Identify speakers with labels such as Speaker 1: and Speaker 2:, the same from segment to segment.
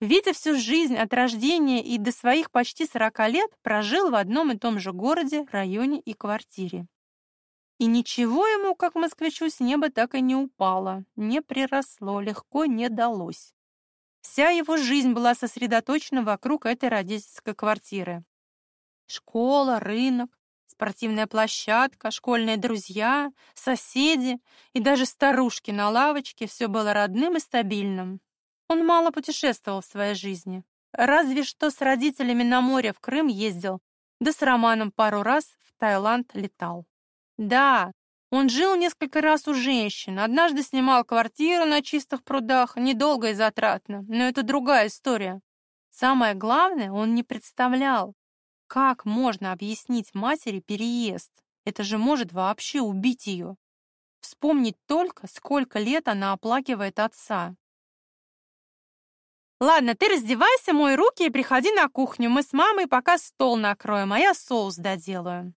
Speaker 1: Витя всю жизнь от рождения и до своих почти 40 лет прожил в одном и том же городе, районе и квартире. И ничего ему, как москвичу, с неба так и не упало, не приросло, легко не далось. Вся его жизнь была сосредоточена вокруг этой родительской квартиры. Школа, рынок, спортивная площадка, школьные друзья, соседи и даже старушки на лавочке все было родным и стабильным. Он мало путешествовал в своей жизни. Разве что с родителями на море в Крым ездил, да с Романом пару раз в Таиланд летал. Да, он жил несколько раз у женщин, однажды снимал квартиру на чистых прудах, недолго и затратно, но это другая история. Самое главное, он не представлял, как можно объяснить матери переезд. Это же может вообще убить ее. Вспомнить только, сколько лет она оплакивает отца. Ладно, ты раздевайся, мой руки и приходи на кухню. Мы с мамой пока стол накроем, а я соус доделаю.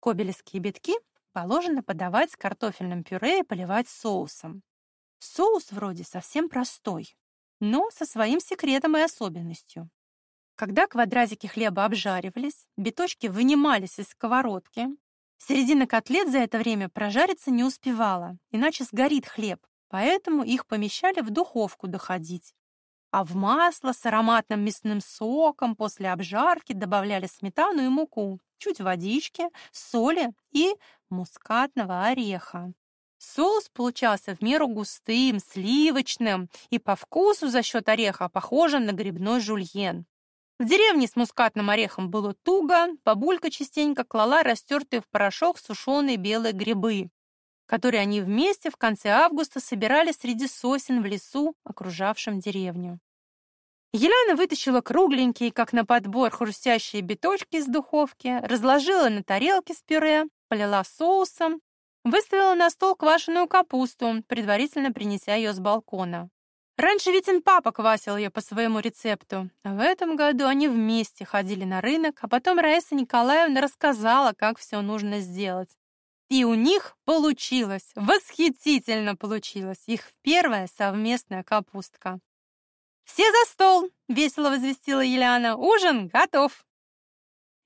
Speaker 1: Кобелевские битки положено подавать с картофельным пюре и поливать соусом. Соус вроде совсем простой, но со своим секретом и особенностью. Когда квадратики хлеба обжаривались, биточки вынимались из сковородки. Середина котлет за это время прожариться не успевала, иначе сгорит хлеб, поэтому их помещали в духовку доходить а в масло с ароматным мясным соком после обжарки добавляли сметану и муку, чуть водички, соли и мускатного ореха. Соус получался в меру густым, сливочным и по вкусу за счет ореха похожим на грибной жульен. В деревне с мускатным орехом было туго, бабулька частенько клала растертые в порошок сушеные белые грибы, которые они вместе в конце августа собирали среди сосен в лесу, окружавшем деревню. Еляна вытащила кругленькие, как на подбор, хрустящие биточки из духовки, разложила на тарелке с пюре, полила соусом, выставила на стол квашеную капусту, предварительно принеся ее с балкона. Раньше Витин папа квасил ее по своему рецепту, а в этом году они вместе ходили на рынок, а потом Раиса Николаевна рассказала, как все нужно сделать. И у них получилось, восхитительно получилось, их первая совместная капустка. «Все за стол!» — весело возвестила Еляна. «Ужин готов!»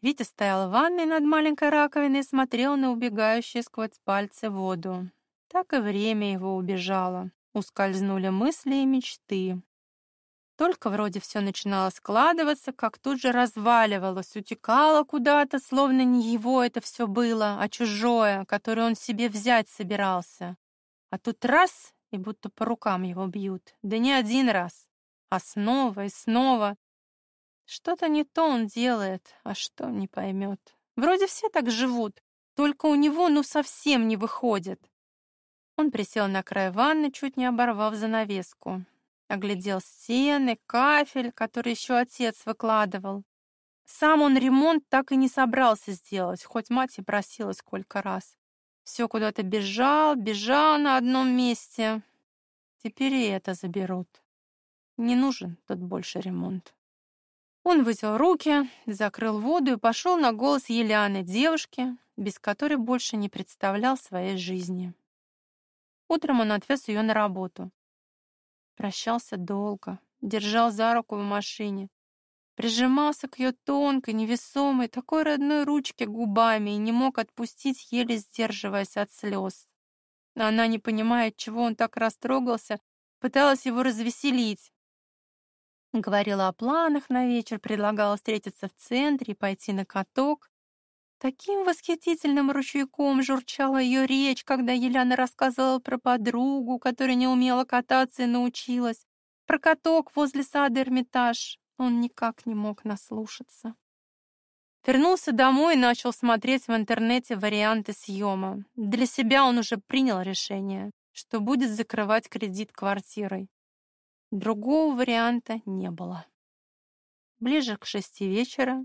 Speaker 1: Витя стоял в ванной над маленькой раковиной и смотрел на убегающую сквозь пальцы воду. Так и время его убежало. Ускользнули мысли и мечты. Только вроде все начинало складываться, как тут же разваливалось, утекало куда-то, словно не его это все было, а чужое, которое он себе взять собирался. А тут раз, и будто по рукам его бьют. Да не один раз, а снова и снова. Что-то не то он делает, а что не поймет. Вроде все так живут, только у него ну совсем не выходит. Он присел на край ванны, чуть не оборвав занавеску оглядел стены, кафель, который еще отец выкладывал. Сам он ремонт так и не собрался сделать, хоть мать и просила сколько раз. Все куда-то бежал, бежал на одном месте. Теперь и это заберут. Не нужен тут больше ремонт. Он вытел руки, закрыл воду и пошел на голос Еляны, девушки, без которой больше не представлял своей жизни. Утром он отвез ее на работу. Прощался долго, держал за руку в машине, прижимался к ее тонкой, невесомой, такой родной ручке губами и не мог отпустить, еле сдерживаясь от слез. Она, не понимая, чего он так растрогался, пыталась его развеселить. Говорила о планах на вечер, предлагала встретиться в центре и пойти на каток. Таким восхитительным ручейком журчала ее речь, когда Еляна рассказывала про подругу, которая не умела кататься и научилась, про каток возле сада Эрмитаж. Он никак не мог наслушаться. Вернулся домой и начал смотреть в интернете варианты съема. Для себя он уже принял решение, что будет закрывать кредит квартирой. Другого варианта не было. Ближе к шести вечера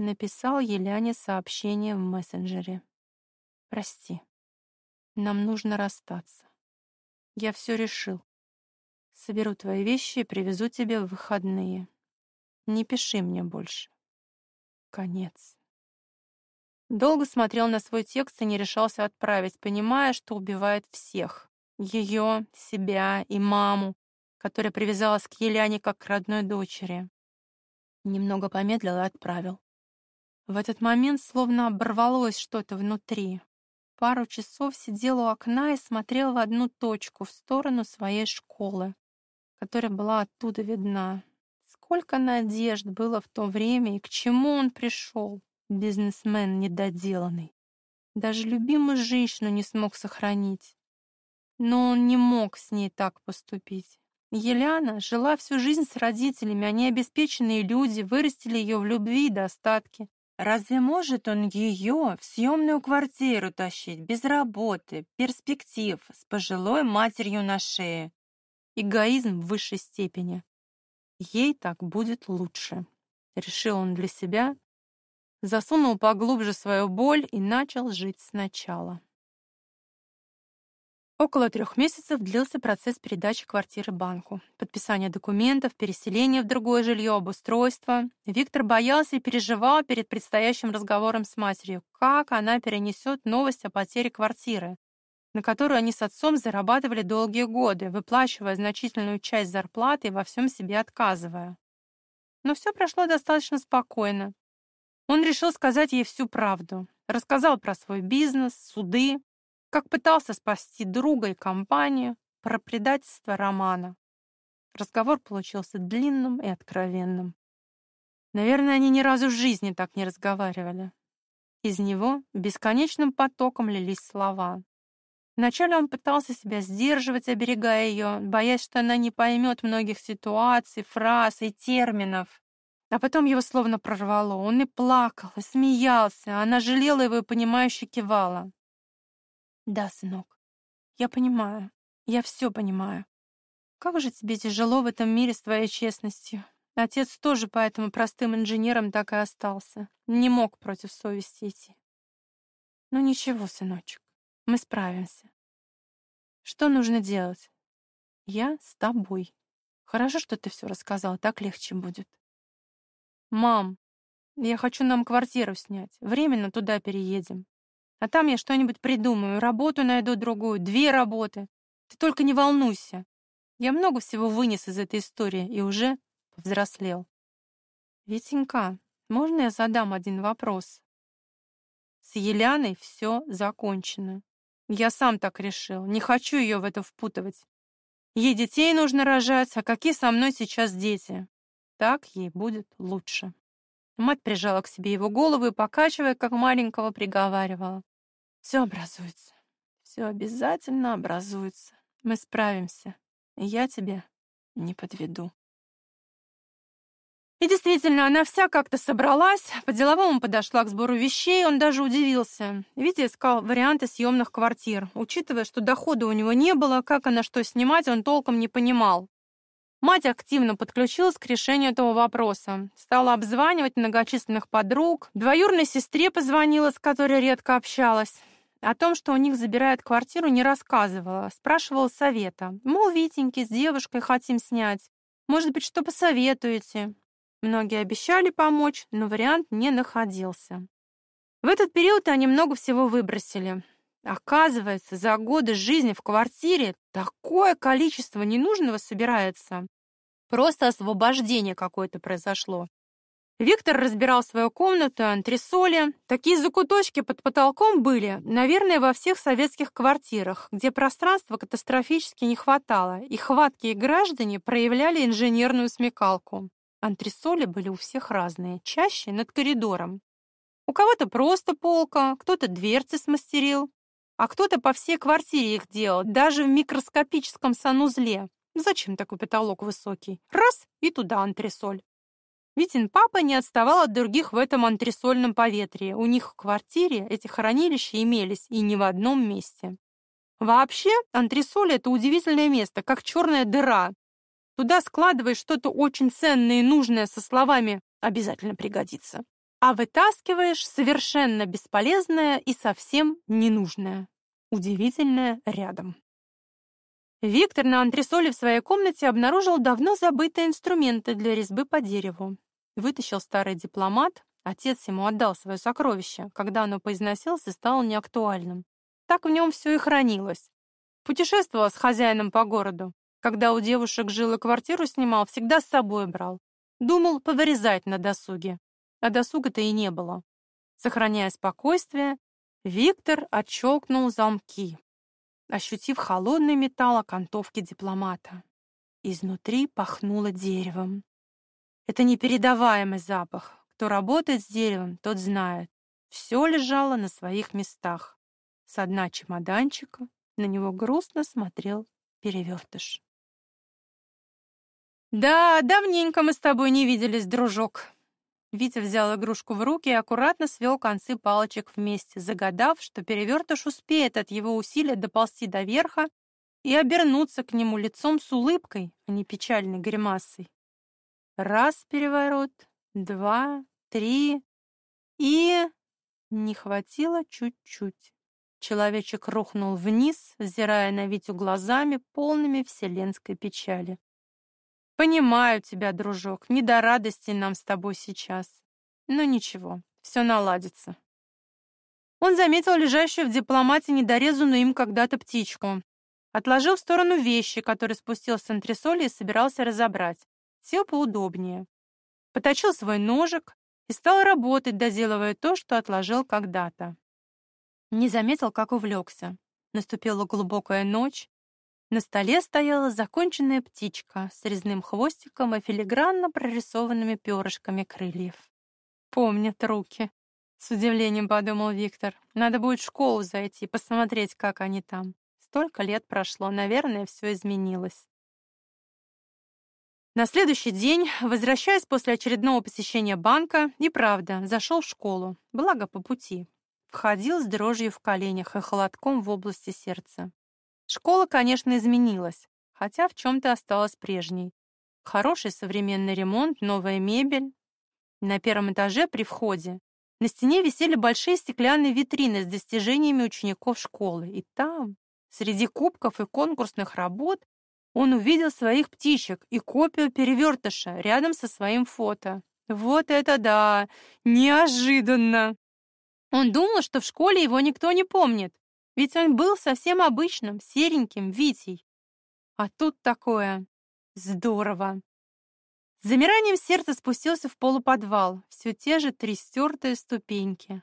Speaker 1: Написал Еляне сообщение в мессенджере. «Прости, нам нужно расстаться. Я все решил. Соберу твои вещи и привезу тебе в выходные. Не пиши мне больше. Конец». Долго смотрел на свой текст и не решался отправить, понимая, что убивает всех. Ее, себя и маму. которая привязалась к Еляне как к родной дочери. Немного помедлил и отправил. В этот момент словно оборвалось что-то внутри. Пару часов сидел у окна и смотрел в одну точку, в сторону своей школы, которая была оттуда видна. Сколько надежд было в то время и к чему он пришел, бизнесмен недоделанный. Даже любимую женщину не смог сохранить. Но он не мог с ней так поступить. Еляна жила всю жизнь с родителями, они обеспеченные люди, вырастили ее в любви и достатке. Разве может он ее в съемную квартиру тащить, без работы, перспектив, с пожилой матерью на шее? Эгоизм в высшей степени. Ей так будет лучше, решил он для себя, засунул поглубже свою боль и начал жить сначала. Около трех месяцев длился процесс передачи квартиры банку. Подписание документов, переселение в другое жилье, обустройство. Виктор боялся и переживал перед предстоящим разговором с матерью, как она перенесет новость о потере квартиры, на которую они с отцом зарабатывали долгие годы, выплачивая значительную часть зарплаты и во всем себе отказывая. Но все прошло достаточно спокойно. Он решил сказать ей всю правду. Рассказал про свой бизнес, суды, как пытался спасти друга и компанию, про предательство Романа. Разговор получился длинным и откровенным. Наверное, они ни разу в жизни так не разговаривали. Из него бесконечным потоком лились слова. Вначале он пытался себя сдерживать, оберегая ее, боясь, что она не поймет многих ситуаций, фраз и терминов. А потом его словно прорвало. Он и плакал, и смеялся, а она жалела его и понимающе кивала. Да, сынок, я понимаю. Я все понимаю. Как же тебе тяжело в этом мире с твоей честностью. Отец тоже поэтому простым инженером так и остался. Не мог против совести идти. Ну ничего, сыночек, мы справимся. Что нужно делать? Я с тобой. Хорошо, что ты все рассказал, так легче будет. Мам, я хочу нам квартиру снять. Временно туда переедем. А там я что-нибудь придумаю, работу найду другую, две работы. Ты только не волнуйся. Я много всего вынес из этой истории и уже повзрослел. Витенька, можно я задам один вопрос? С Еляной все закончено. Я сам так решил, не хочу ее в это впутывать. Ей детей нужно рожать, а какие со мной сейчас дети? Так ей будет лучше. Мать прижала к себе его голову и, покачивая, как маленького, приговаривала. Все образуется. Все обязательно образуется. Мы справимся. я тебя не подведу. И действительно, она вся как-то собралась, по-деловому подошла к сбору вещей, он даже удивился. Витя искал варианты съемных квартир. Учитывая, что дохода у него не было, как она что снимать, он толком не понимал. Мать активно подключилась к решению этого вопроса. Стала обзванивать многочисленных подруг. Двоюрной сестре позвонила, с которой редко общалась. О том, что у них забирают квартиру, не рассказывала. Спрашивала совета. Мол, Витеньки, с девушкой хотим снять. Может быть, что посоветуете? Многие обещали помочь, но вариант не находился. В этот период они много всего выбросили. Оказывается, за годы жизни в квартире такое количество ненужного собирается. Просто освобождение какое-то произошло. Виктор разбирал свою комнату антресоли. Такие закуточки под потолком были, наверное, во всех советских квартирах, где пространства катастрофически не хватало, и хваткие граждане проявляли инженерную смекалку. Антресоли были у всех разные, чаще над коридором. У кого-то просто полка, кто-то дверцы смастерил, а кто-то по всей квартире их делал, даже в микроскопическом санузле. Зачем такой потолок высокий? Раз — и туда антресоль. Витин папа не отставал от других в этом антресольном поветрии. У них в квартире эти хранилища имелись и не в одном месте. Вообще, антресоль — это удивительное место, как черная дыра. Туда складываешь что-то очень ценное и нужное со словами «обязательно пригодится». А вытаскиваешь совершенно бесполезное и совсем ненужное. Удивительное рядом. Виктор на антресоле в своей комнате обнаружил давно забытые инструменты для резьбы по дереву. Вытащил старый дипломат, отец ему отдал свое сокровище, когда оно поизносилось и стало неактуальным. Так в нем все и хранилось. Путешествовала с хозяином по городу. Когда у девушек жил и квартиру снимал, всегда с собой брал. Думал повырезать на досуге. А досуга-то и не было. Сохраняя спокойствие, Виктор отщелкнул замки, ощутив холодный металл окантовки дипломата. Изнутри пахнуло деревом. Это непередаваемый запах. Кто работает с деревом, тот знает. Все лежало на своих местах. С дна чемоданчика на него грустно смотрел перевертыш. «Да, давненько мы с тобой не виделись, дружок». Витя взял игрушку в руки и аккуратно свел концы палочек вместе, загадав, что перевертыш успеет от его усилия доползти до верха и обернуться к нему лицом с улыбкой, а не печальной гримасой. Раз переворот, два, три и... Не хватило чуть-чуть. Человечек рухнул вниз, взирая на Витю глазами, полными вселенской печали. «Понимаю тебя, дружок, не до радости нам с тобой сейчас. Но ничего, все наладится». Он заметил лежащую в дипломате недорезанную им когда-то птичку. Отложил в сторону вещи, которые спустил с антресоли и собирался разобрать. Сел поудобнее. Поточил свой ножик и стал работать, доделывая то, что отложил когда-то. Не заметил, как увлекся. Наступила глубокая ночь. На столе стояла законченная птичка с резным хвостиком и филигранно прорисованными перышками крыльев. Помнят руки. С удивлением подумал Виктор. Надо будет в школу зайти, посмотреть, как они там. Столько лет прошло, наверное, все изменилось. На следующий день, возвращаясь после очередного посещения банка, и правда, зашел в школу, благо по пути. Входил с дрожью в коленях и холодком в области сердца. Школа, конечно, изменилась, хотя в чем-то осталась прежней. Хороший современный ремонт, новая мебель. На первом этаже при входе на стене висели большие стеклянные витрины с достижениями учеников школы. И там, среди кубков и конкурсных работ, он увидел своих птичек и копию перевертыша рядом со своим фото. Вот это да! Неожиданно! Он думал, что в школе его никто не помнит, ведь он был совсем обычным, сереньким Витей. А тут такое. Здорово. С замиранием сердца спустился в полуподвал, все те же три стертые ступеньки.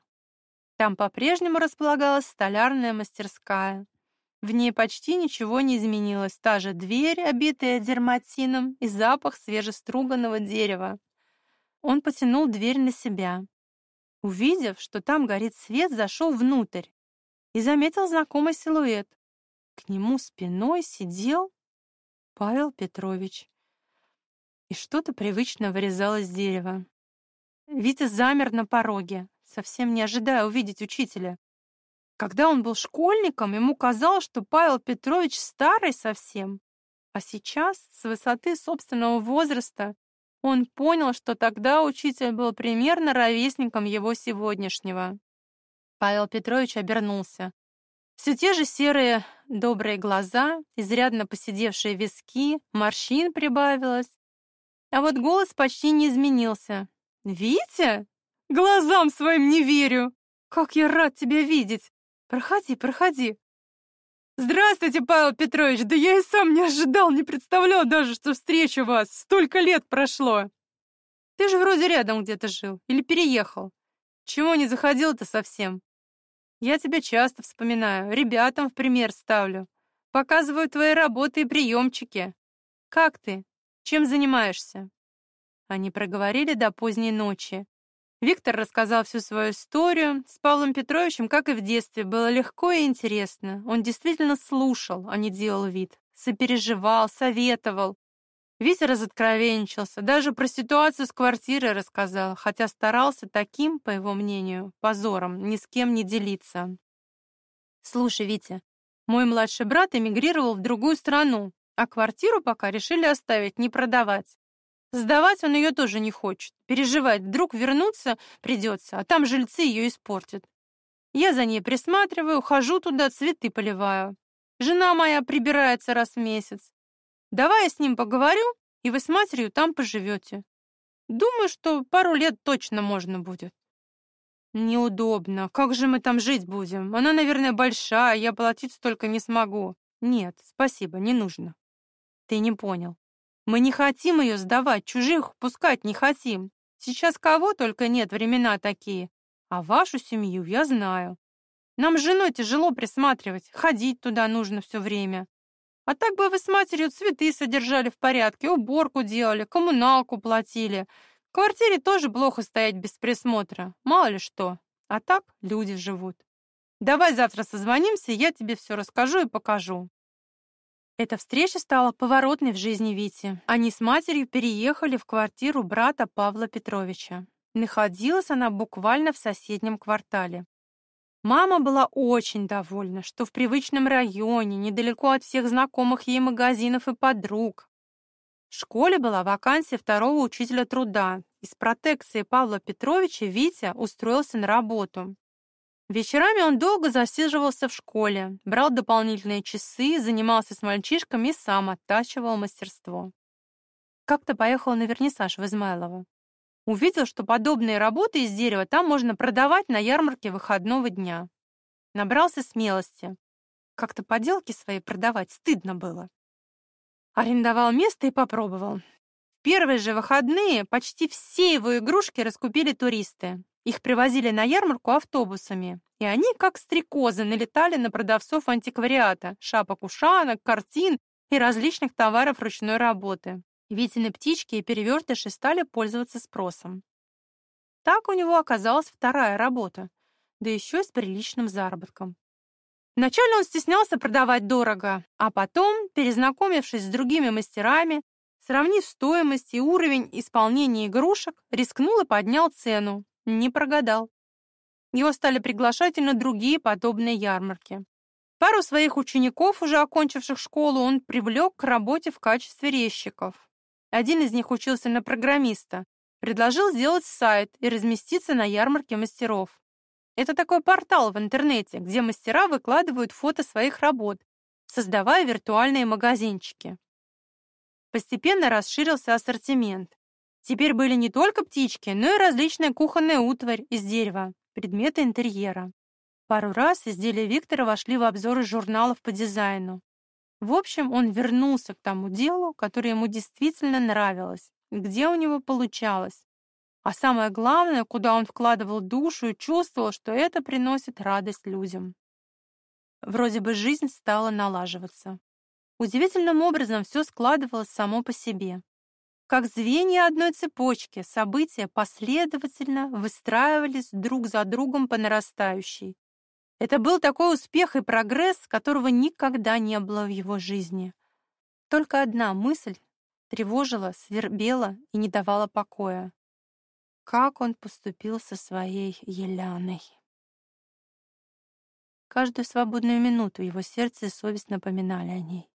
Speaker 1: Там по-прежнему располагалась столярная мастерская. В ней почти ничего не изменилось. Та же дверь, обитая дерматином, и запах свежеструганного дерева. Он потянул дверь на себя. Увидев, что там горит свет, зашел внутрь и заметил знакомый силуэт. К нему спиной сидел Павел Петрович. И что-то привычно вырезалось с дерева. Витя замер на пороге, совсем не ожидая увидеть учителя. Когда он был школьником, ему казалось, что Павел Петрович старый совсем. А сейчас, с высоты собственного возраста, он понял, что тогда учитель был примерно ровесником его сегодняшнего. Павел Петрович обернулся. Все те же серые добрые глаза, изрядно поседевшие виски, морщин прибавилось. А вот голос почти не изменился. «Витя? Глазам своим не верю! Как я рад тебя видеть! Проходи, проходи!» «Здравствуйте, Павел Петрович! Да я и сам не ожидал, не представлял даже, что встречу вас! Столько лет прошло!» «Ты же вроде рядом где-то жил или переехал. Чего не заходил-то совсем? Я тебя часто вспоминаю, ребятам в пример ставлю. Показываю твои работы и приемчики. Как ты? Чем занимаешься?» Они проговорили до поздней ночи. Виктор рассказал всю свою историю. С Павлом Петровичем, как и в детстве, было легко и интересно. Он действительно слушал, а не делал вид. Сопереживал, советовал. Витя разоткровенничался, даже про ситуацию с квартирой рассказал, хотя старался таким, по его мнению, позором ни с кем не делиться. «Слушай, Витя, мой младший брат эмигрировал в другую страну, а квартиру пока решили оставить, не продавать. Сдавать он ее тоже не хочет. Переживает, вдруг вернуться придется, а там жильцы ее испортят. Я за ней присматриваю, хожу туда, цветы поливаю. Жена моя прибирается раз в месяц. Давай я с ним поговорю, и вы с матерью там поживете. Думаю, что пару лет точно можно будет. Неудобно. Как же мы там жить будем? Она, наверное, большая, я платить столько не смогу. Нет, спасибо, не нужно. Ты не понял. Мы не хотим ее сдавать, чужих пускать не хотим. Сейчас кого только нет, времена такие. А вашу семью я знаю. Нам с женой тяжело присматривать, ходить туда нужно все время. А так бы вы с матерью цветы содержали в порядке, уборку делали, коммуналку платили. В квартире тоже плохо стоять без присмотра, мало ли что. А так люди живут. Давай завтра созвонимся, я тебе все расскажу и покажу. Эта встреча стала поворотной в жизни Вити. Они с матерью переехали в квартиру брата Павла Петровича. Находилась она буквально в соседнем квартале. Мама была очень довольна, что в привычном районе, недалеко от всех знакомых ей магазинов и подруг. В школе была вакансия второго учителя труда. Из протекции Павла Петровича Витя устроился на работу. Вечерами он долго засиживался в школе, брал дополнительные часы, занимался с мальчишками и сам оттачивал мастерство. Как-то поехал на вернисаж в Измайлово. Увидел, что подобные работы из дерева там можно продавать на ярмарке выходного дня. Набрался смелости. Как-то поделки свои продавать стыдно было. Арендовал место и попробовал. В первые же выходные почти все его игрушки раскупили туристы. Их привозили на ярмарку автобусами, и они, как стрекозы, налетали на продавцов антиквариата, шапок-ушанок, картин и различных товаров ручной работы. Витины птички и перевертыши стали пользоваться спросом. Так у него оказалась вторая работа, да еще и с приличным заработком. Вначале он стеснялся продавать дорого, а потом, перезнакомившись с другими мастерами, сравнив стоимость и уровень исполнения игрушек, рискнул и поднял цену, не прогадал. Его стали приглашать и на другие подобные ярмарки. Пару своих учеников, уже окончивших школу, он привлек к работе в качестве резчиков. Один из них учился на программиста, предложил сделать сайт и разместиться на ярмарке мастеров. Это такой портал в интернете, где мастера выкладывают фото своих работ, создавая виртуальные магазинчики. Постепенно расширился ассортимент. Теперь были не только птички, но и различная кухонная утварь из дерева, предметы интерьера. Пару раз изделия Виктора вошли в обзоры журналов по дизайну. В общем, он вернулся к тому делу, которое ему действительно нравилось, где у него получалось. А самое главное, куда он вкладывал душу и чувствовал, что это приносит радость людям. Вроде бы жизнь стала налаживаться. Удивительным образом все складывалось само по себе. Как звенья одной цепочки, события последовательно выстраивались друг за другом по нарастающей. Это был такой успех и прогресс, которого никогда не было в его жизни. Только одна мысль тревожила, свербела и не давала покоя. Как он поступил со своей Еляной? Каждую свободную минуту его сердце и совесть напоминали о ней.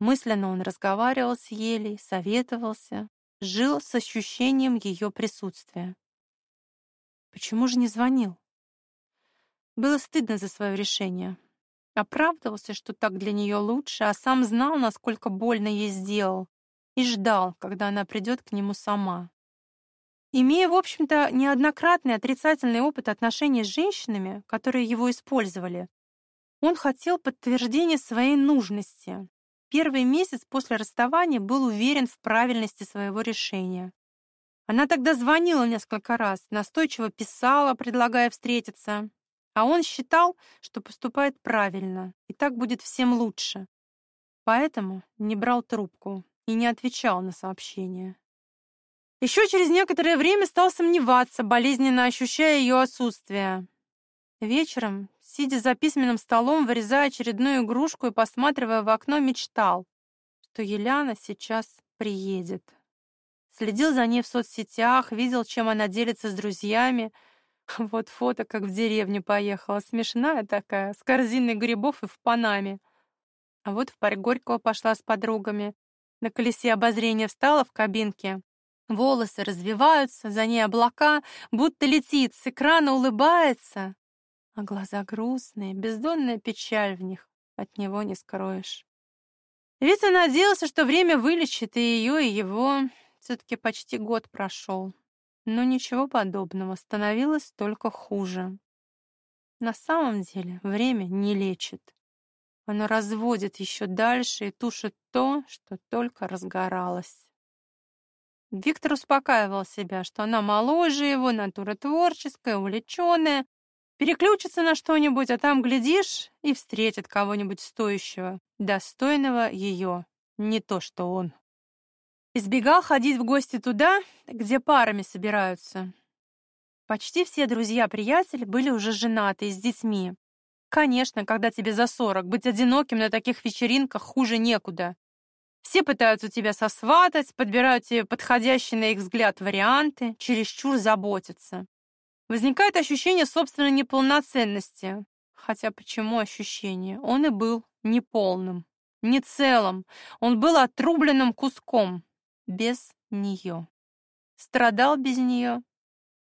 Speaker 1: Мысленно он разговаривал с Елей, советовался, жил с ощущением ее присутствия. Почему же не звонил? Было стыдно за свое решение. Оправдывался, что так для нее лучше, а сам знал, насколько больно ей сделал, и ждал, когда она придет к нему сама. Имея, в общем-то, неоднократный отрицательный опыт отношений с женщинами, которые его использовали, он хотел подтверждения своей нужности, Первый месяц после расставания был уверен в правильности своего решения. Она тогда звонила несколько раз, настойчиво писала, предлагая встретиться. А он считал, что поступает правильно, и так будет всем лучше. Поэтому не брал трубку и не отвечал на сообщения. Еще через некоторое время стал сомневаться, болезненно ощущая ее отсутствие. Вечером сидя за письменным столом, вырезая очередную игрушку и посматривая в окно, мечтал, что Еляна сейчас приедет. Следил за ней в соцсетях, видел, чем она делится с друзьями. Вот фото, как в деревню поехала, смешная такая, с корзиной грибов и в Панаме. А вот в парк Горького пошла с подругами. На колесе обозрения встала в кабинке. Волосы развиваются, за ней облака, будто летит, с экрана улыбается а глаза грустные, бездонная печаль в них, от него не скроешь. Вита надеялся, что время вылечит и ее, и его. Все-таки почти год прошел. Но ничего подобного, становилось только хуже. На самом деле время не лечит. Оно разводит еще дальше и тушит то, что только разгоралось. Виктор успокаивал себя, что она моложе его, натура творческая, увлеченная, переключится на что-нибудь, а там, глядишь, и встретит кого-нибудь стоящего, достойного ее, не то что он. Избегал ходить в гости туда, где парами собираются. Почти все друзья-приятели были уже женаты и с детьми. Конечно, когда тебе за сорок, быть одиноким на таких вечеринках хуже некуда. Все пытаются тебя сосватать, подбирают тебе подходящие на их взгляд варианты, чересчур заботятся. Возникает ощущение собственной неполноценности. Хотя почему ощущение? Он и был неполным, не целым. Он был отрубленным куском. Без нее. Страдал без нее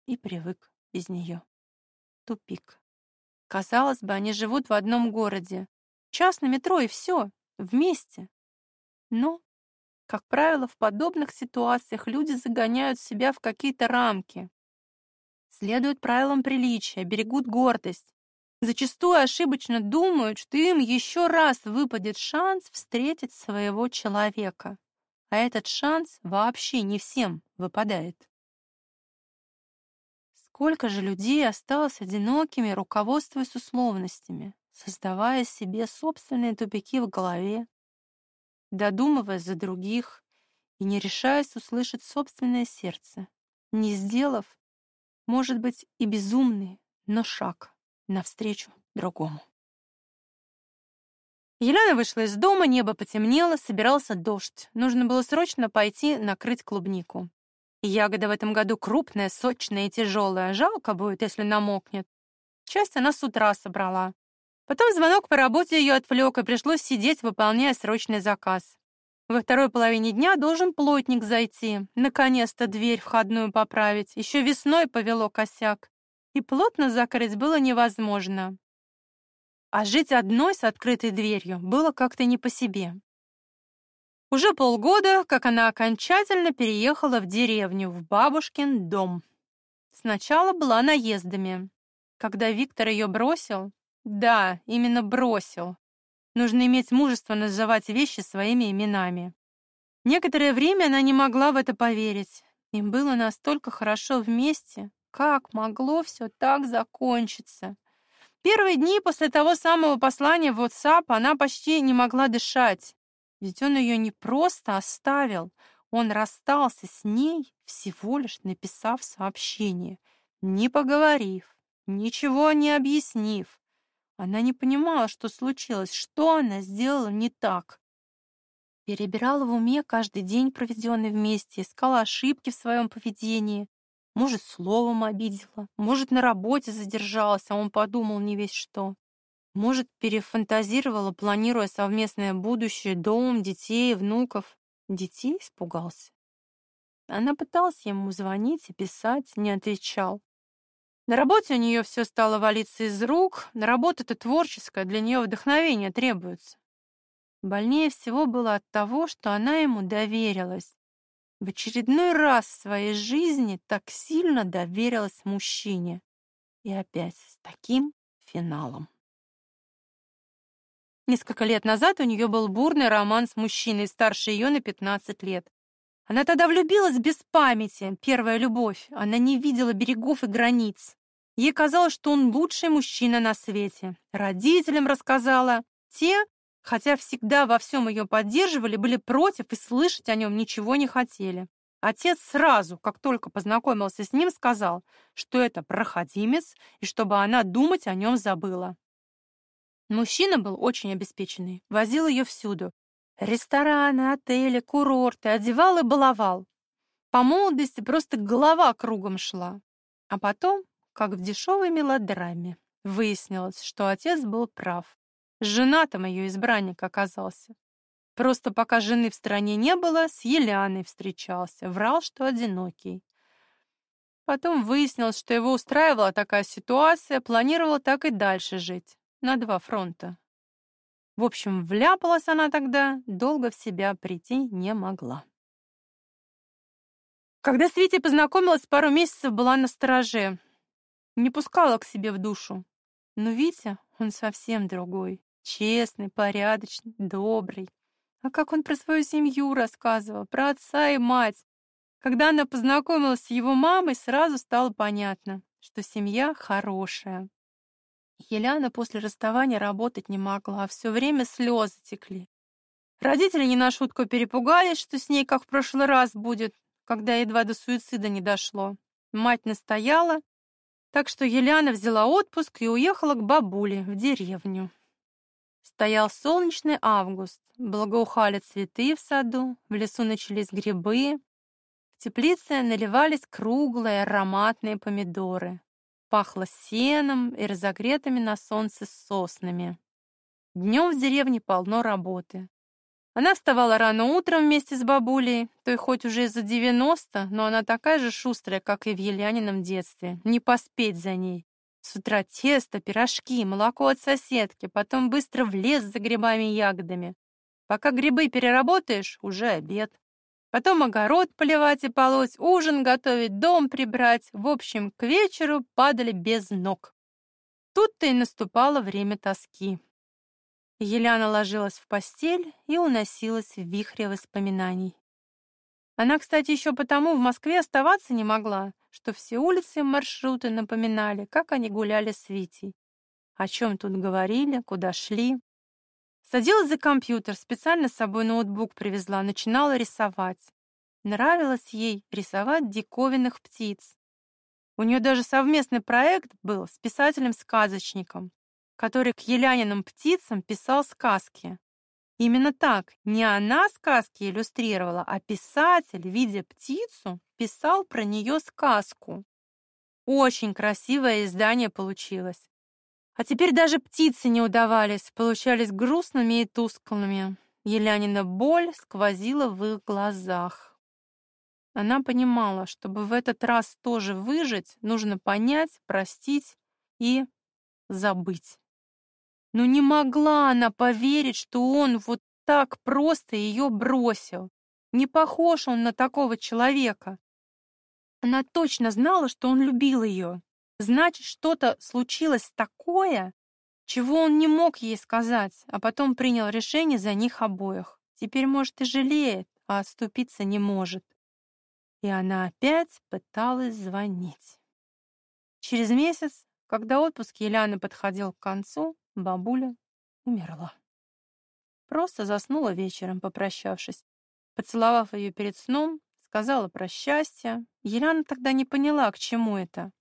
Speaker 1: и привык без нее. Тупик. Казалось бы, они живут в одном городе. Час на метро и все. Вместе. Но, как правило, в подобных ситуациях люди загоняют себя в какие-то рамки. Следуют правилам приличия, берегут гордость. Зачастую ошибочно думают, что им еще раз выпадет шанс встретить своего человека. А этот шанс вообще не всем выпадает. Сколько же людей осталось одинокими, руководствуясь условностями, создавая себе собственные тупики в голове, додумывая за других и не решаясь услышать собственное сердце, не сделав, может быть, и безумный, но шаг навстречу другому. Елена вышла из дома, небо потемнело, собирался дождь. Нужно было срочно пойти накрыть клубнику. Ягода в этом году крупная, сочная и тяжелая. Жалко будет, если намокнет. Часть она с утра собрала. Потом звонок по работе ее отвлек, и пришлось сидеть, выполняя срочный заказ. Во второй половине дня должен плотник зайти, наконец-то дверь входную поправить. Еще весной повело косяк, и плотно закрыть было невозможно. А жить одной с открытой дверью было как-то не по себе. Уже полгода, как она окончательно переехала в деревню, в бабушкин дом. Сначала была наездами. Когда Виктор ее бросил, да, именно бросил. Нужно иметь мужество называть вещи своими именами. Некоторое время она не могла в это поверить. Им было настолько хорошо вместе. Как могло все так закончиться? Первые дни после того самого послания в WhatsApp она почти не могла дышать. Ведь он ее не просто оставил, он расстался с ней, всего лишь написав сообщение, не поговорив, ничего не объяснив. Она не понимала, что случилось, что она сделала не так. Перебирала в уме каждый день, проведенный вместе, искала ошибки в своем поведении. Может, словом обидела, может, на работе задержалась, а он подумал не весь что. Может, перефантазировала, планируя совместное будущее, дом, детей, внуков. Детей испугался. Она пыталась ему звонить и писать, не отвечал. На работе у нее все стало валиться из рук, на работа-то творческая, для нее вдохновение требуется. Больнее всего было от того, что она ему доверилась. В очередной раз в своей жизни так сильно доверилась мужчине. И опять с таким финалом. Несколько лет назад у нее был бурный роман с мужчиной старше ее на 15 лет. Она тогда влюбилась без памяти, первая любовь. Она не видела берегов и границ. Ей казалось, что он лучший мужчина на свете. Родителям рассказала. Те, хотя всегда во всем ее поддерживали, были против и слышать о нем ничего не хотели. Отец сразу, как только познакомился с ним, сказал, что это проходимец и чтобы она думать о нем забыла. Мужчина был очень обеспеченный, возил ее всюду. Рестораны, отели, курорты, одевал и баловал. По молодости просто голова кругом шла. А потом как в дешевой мелодраме. Выяснилось, что отец был прав. Женатым ее избранник оказался. Просто пока жены в стране не было, с Еляной встречался, врал, что одинокий. Потом выяснилось, что его устраивала такая ситуация, планировала так и дальше жить, на два фронта. В общем, вляпалась она тогда, долго в себя прийти не могла. Когда с Витей познакомилась, пару месяцев была на стороже не пускала к себе в душу. Но Витя, он совсем другой. Честный, порядочный, добрый. А как он про свою семью рассказывал, про отца и мать. Когда она познакомилась с его мамой, сразу стало понятно, что семья хорошая. Еляна после расставания работать не могла, а все время слезы текли. Родители не на шутку перепугались, что с ней как в прошлый раз будет, когда едва до суицида не дошло. Мать настояла, так что Еляна взяла отпуск и уехала к бабуле в деревню. Стоял солнечный август, благоухали цветы в саду, в лесу начались грибы, в теплице наливались круглые ароматные помидоры. Пахло сеном и разогретыми на солнце соснами. Днем в деревне полно работы. Она вставала рано утром вместе с бабулей, то и хоть уже из-за 90, но она такая же шустрая, как и в Елянином детстве. Не поспеть за ней. С утра тесто, пирожки, молоко от соседки, потом быстро в лес за грибами и ягодами. Пока грибы переработаешь, уже обед. Потом огород поливать и полоть, ужин готовить, дом прибрать. В общем, к вечеру падали без ног. Тут-то и наступало время тоски. Еляна ложилась в постель и уносилась в вихре воспоминаний. Она, кстати, еще потому в Москве оставаться не могла, что все улицы и маршруты напоминали, как они гуляли с Витей. О чем тут говорили, куда шли. Садилась за компьютер, специально с собой ноутбук привезла, начинала рисовать. Нравилось ей рисовать диковинных птиц. У нее даже совместный проект был с писателем-сказочником который к Еляниным птицам писал сказки. Именно так, не она сказки иллюстрировала, а писатель, видя птицу, писал про нее сказку. Очень красивое издание получилось. А теперь даже птицы не удавались, получались грустными и тусклыми. Елянина боль сквозила в их глазах. Она понимала, чтобы в этот раз тоже выжить, нужно понять, простить и забыть. Но не могла она поверить, что он вот так просто ее бросил. Не похож он на такого человека. Она точно знала, что он любил ее. Значит, что-то случилось такое, чего он не мог ей сказать, а потом принял решение за них обоих. Теперь, может, и жалеет, а отступиться не может. И она опять пыталась звонить. Через месяц, когда отпуск Еляны подходил к концу, Бабуля умерла. Просто заснула вечером, попрощавшись. Поцеловав ее перед сном, сказала про счастье. Еляна тогда не поняла, к чему это.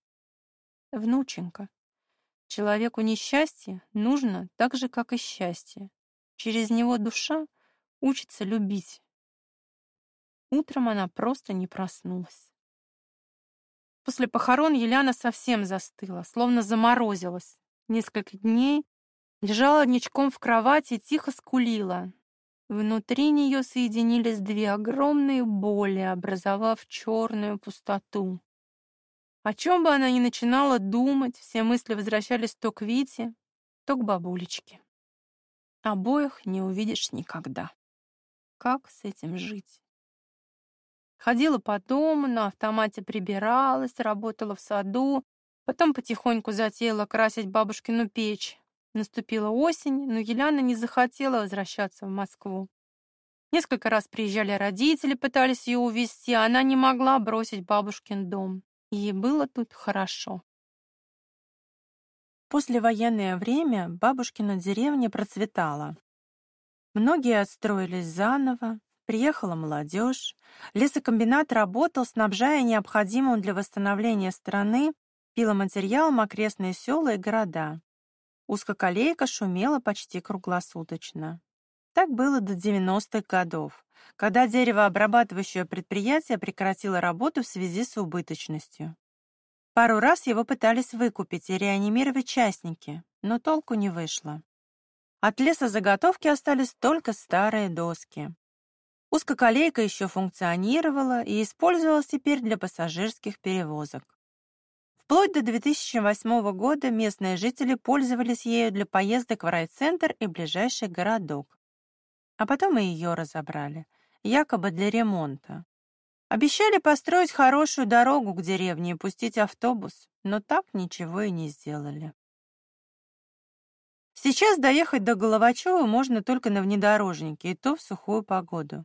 Speaker 1: Внученька, человеку несчастье нужно так же, как и счастье. Через него душа учится любить. Утром она просто не проснулась. После похорон Еляна совсем застыла, словно заморозилась. Несколько дней Лежала ничком в кровати и тихо скулила. Внутри нее соединились две огромные боли, образовав черную пустоту. О чем бы она ни начинала думать, все мысли возвращались то к Вите, то к бабулечке. Обоих не увидишь никогда. Как с этим жить? Ходила по дому, на автомате прибиралась, работала в саду, потом потихоньку затеяла красить бабушкину печь. Наступила осень, но Еляна не захотела возвращаться в Москву. Несколько раз приезжали родители, пытались ее увезти, а она не могла бросить бабушкин дом. Ей было тут хорошо. Послевоенное время бабушкина деревня процветала. Многие отстроились заново, приехала молодежь, лесокомбинат работал, снабжая необходимым для восстановления страны пиломатериалом окрестные села и города. Узкоколейка шумела почти круглосуточно. Так было до 90-х годов, когда деревообрабатывающее предприятие прекратило работу в связи с убыточностью. Пару раз его пытались выкупить и реанимировать частники, но толку не вышло. От лесозаготовки остались только старые доски. Узкоколейка еще функционировала и использовалась теперь для пассажирских перевозок. Вплоть до 2008 года местные жители пользовались ею для поездок в райцентр и ближайший городок. А потом и ее разобрали, якобы для ремонта. Обещали построить хорошую дорогу к деревне и пустить автобус, но так ничего и не сделали. Сейчас доехать до Головачева можно только на внедорожнике, и то в сухую погоду.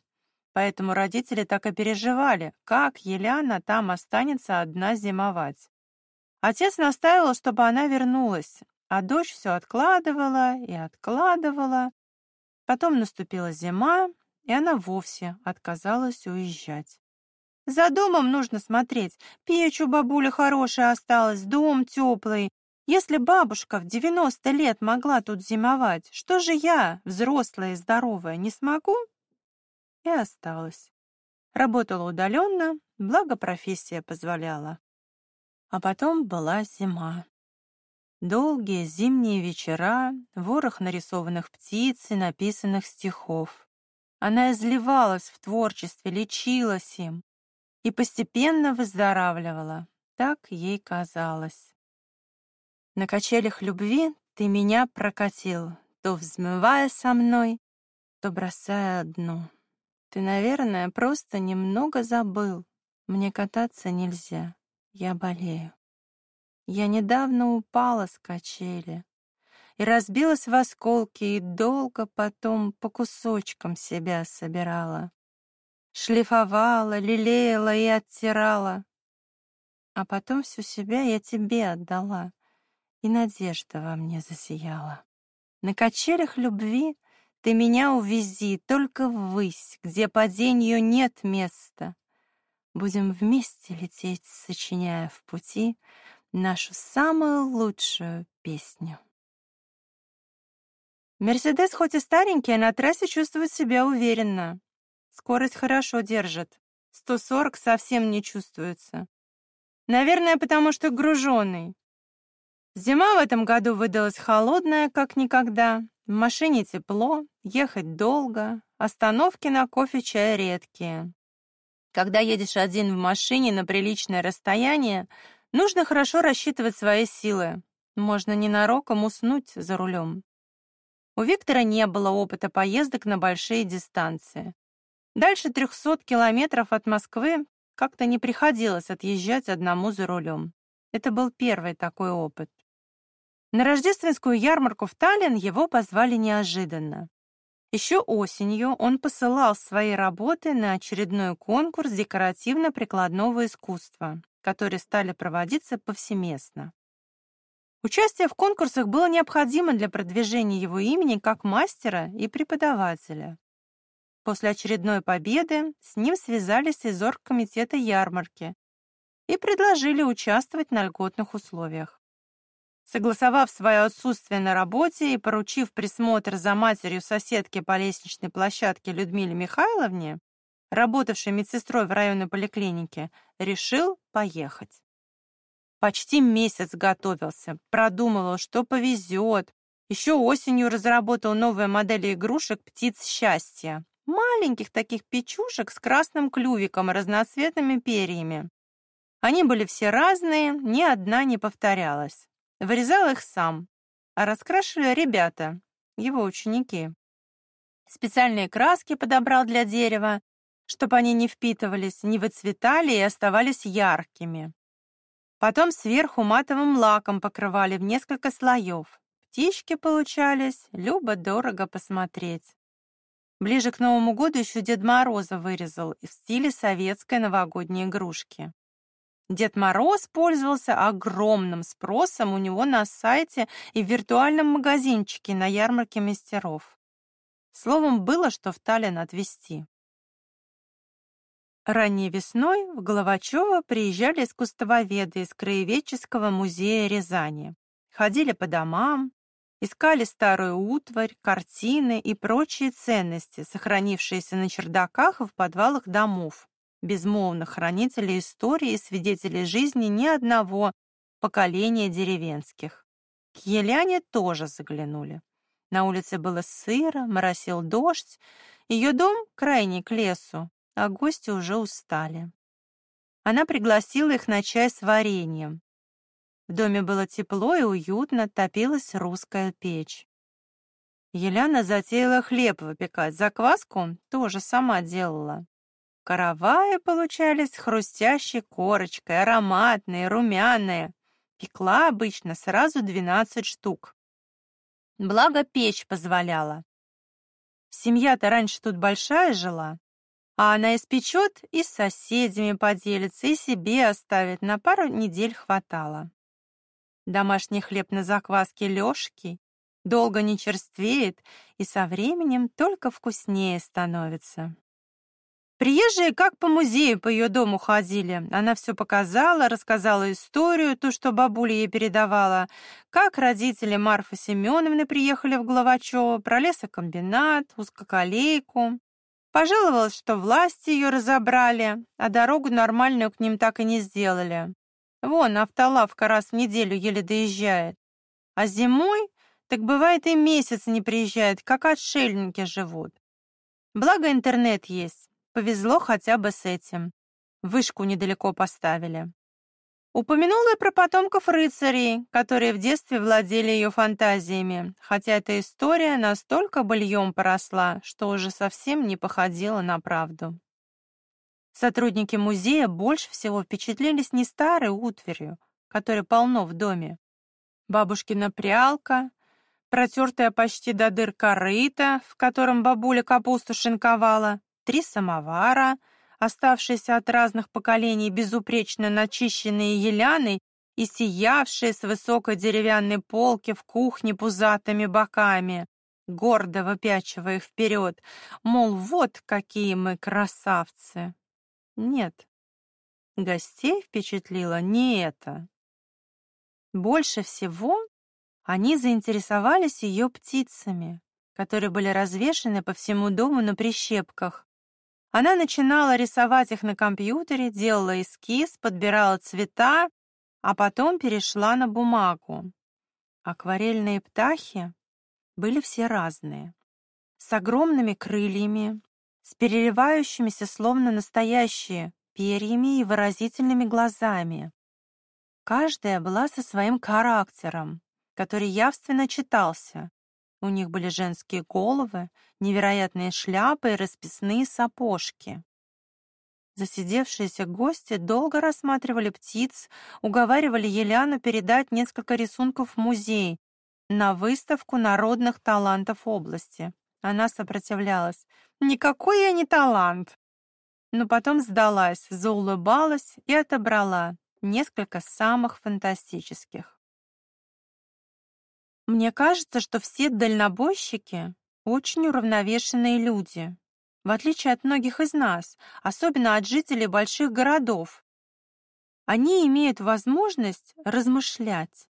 Speaker 1: Поэтому родители так и переживали, как Еляна там останется одна зимовать. Отец настаивал, чтобы она вернулась, а дочь все откладывала и откладывала. Потом наступила зима, и она вовсе отказалась уезжать. За домом нужно смотреть. Печь у бабули хорошая осталась, дом теплый, если бабушка в 90 лет могла тут зимовать, что же я, взрослая и здоровая, не смогу? И осталась. Работала удаленно, благо профессия позволяла. А потом была зима. Долгие зимние вечера, ворох нарисованных птиц и написанных стихов. Она изливалась в творчестве, лечилась им и постепенно выздоравливала. Так ей казалось. На качелях любви ты меня прокатил, то взмывая со мной, то бросая одну. Ты, наверное, просто немного забыл. Мне кататься нельзя, я болею. Я недавно упала с качели и разбилась в осколки, и долго потом по кусочкам себя собирала. Шлифовала, лелеяла и оттирала. А потом всю себя я тебе отдала и надежда во мне засияла. На качелях любви ты меня увези только ввысь, где падению нет места. Будем вместе лететь, сочиняя в пути нашу самую лучшую песню. Мерседес хоть и старенький, на трассе чувствует себя уверенно. Скорость хорошо держит. 140 совсем не чувствуется. Наверное, потому что груженный. Зима в этом году выдалась холодная, как никогда. В машине тепло, ехать долго, остановки на кофе, чай редкие. Когда едешь один в машине на приличное расстояние, нужно хорошо рассчитывать свои силы. Можно ненароком уснуть за рулем. У Виктора не было опыта поездок на большие дистанции. Дальше 300 километров от Москвы как-то не приходилось отъезжать одному за рулем. Это был первый такой опыт. На рождественскую ярмарку в Таллин его позвали неожиданно. Еще осенью он посылал свои работы на очередной конкурс декоративно-прикладного искусства, которые стали проводиться повсеместно. Участие в конкурсах было необходимо для продвижения его имени как мастера и преподавателя. После очередной победы с ним связались из оргкомитета ярмарки и предложили участвовать на льготных условиях. Согласовав свое отсутствие на работе и поручив присмотр за матерью соседки по лестничной площадке Людмиле Михайловне, работавшей медсестрой в районной поликлинике, решил поехать. Почти месяц готовился, продумывал, что повезет. Еще осенью разработал новые модели игрушек «Птиц счастья». Маленьких таких печушек с красным клювиком и разноцветными перьями. Они были все разные, ни одна не повторялась. Вырезал их сам, а раскрашивали ребята, его ученики. Специальные краски подобрал для дерева, чтобы они не впитывались, не выцветали и оставались яркими. Потом сверху матовым лаком покрывали в несколько слоев. Птички получались, любо-дорого посмотреть. Ближе к Новому году еще Дед Мороза вырезал в стиле советской новогодней игрушки. Дед Мороз пользовался огромным спросом у него на сайте и в виртуальном магазинчике на ярмарке мастеров. Словом, было что в Таллин отвезти. Ранней весной в Головачево приезжали искусствоведы из Краеведческого музея Рязани. Ходили по домам, искали старую утварь, картины и прочие ценности, сохранившиеся на чердаках и в подвалах домов безмолвных хранителей истории и свидетелей жизни ни одного поколения деревенских. К Еляне тоже заглянули. На улице было сыро, моросил дождь, ее дом крайне к лесу, а гости уже устали. Она пригласила их на чай с вареньем. В доме было тепло и уютно, топилась русская печь. Еляна затеяла хлеб выпекать, закваску тоже сама делала. Караваи получались хрустящей корочкой, ароматные, румяные. Пекла обычно сразу 12 штук. Благо печь позволяла. Семья-то раньше тут большая жила, а она испечет и с соседями поделится, и себе оставит, на пару недель хватало. Домашний хлеб на закваске лёжкий, долго не черствеет и со временем только вкуснее становится. Приезжие как по музею по ее дому ходили. Она все показала, рассказала историю, ту, что бабуля ей передавала, как родители Марфы Семеновны приехали в Головачево, про лесокомбинат, узкоколейку. Пожаловалась, что власти ее разобрали, а дорогу нормальную к ним так и не сделали. Вон, автолавка раз в неделю еле доезжает. А зимой, так бывает и месяц не приезжает, как отшельники живут. Благо интернет есть. Повезло хотя бы с этим. Вышку недалеко поставили. Упомянула и про потомков рыцарей, которые в детстве владели ее фантазиями, хотя эта история настолько быльем поросла, что уже совсем не походила на правду. Сотрудники музея больше всего впечатлились не старой утварью, которой полно в доме. Бабушкина прялка, протертая почти до дыр корыта, в котором бабуля капусту шинковала, три самовара, оставшиеся от разных поколений безупречно начищенные еляной и сиявшие с высокой деревянной полки в кухне пузатыми боками, гордо выпячивая их вперед, мол, вот какие мы красавцы. Нет, гостей впечатлило не это. Больше всего они заинтересовались ее птицами, которые были развешаны по всему дому на прищепках, она начинала рисовать их на компьютере, делала эскиз, подбирала цвета, а потом перешла на бумагу. Акварельные птахи были все разные. С огромными крыльями, с переливающимися словно настоящие перьями и выразительными глазами. Каждая была со своим характером, который явственно читался, у них были женские головы, невероятные шляпы и расписные сапожки. Засидевшиеся гости долго рассматривали птиц, уговаривали Еляну передать несколько рисунков в музей на выставку народных талантов области. Она сопротивлялась. «Никакой я не талант!» Но потом сдалась, заулыбалась и отобрала несколько самых фантастических. Мне кажется, что все дальнобойщики очень уравновешенные люди, в отличие от многих из нас, особенно от жителей больших городов. Они имеют возможность размышлять.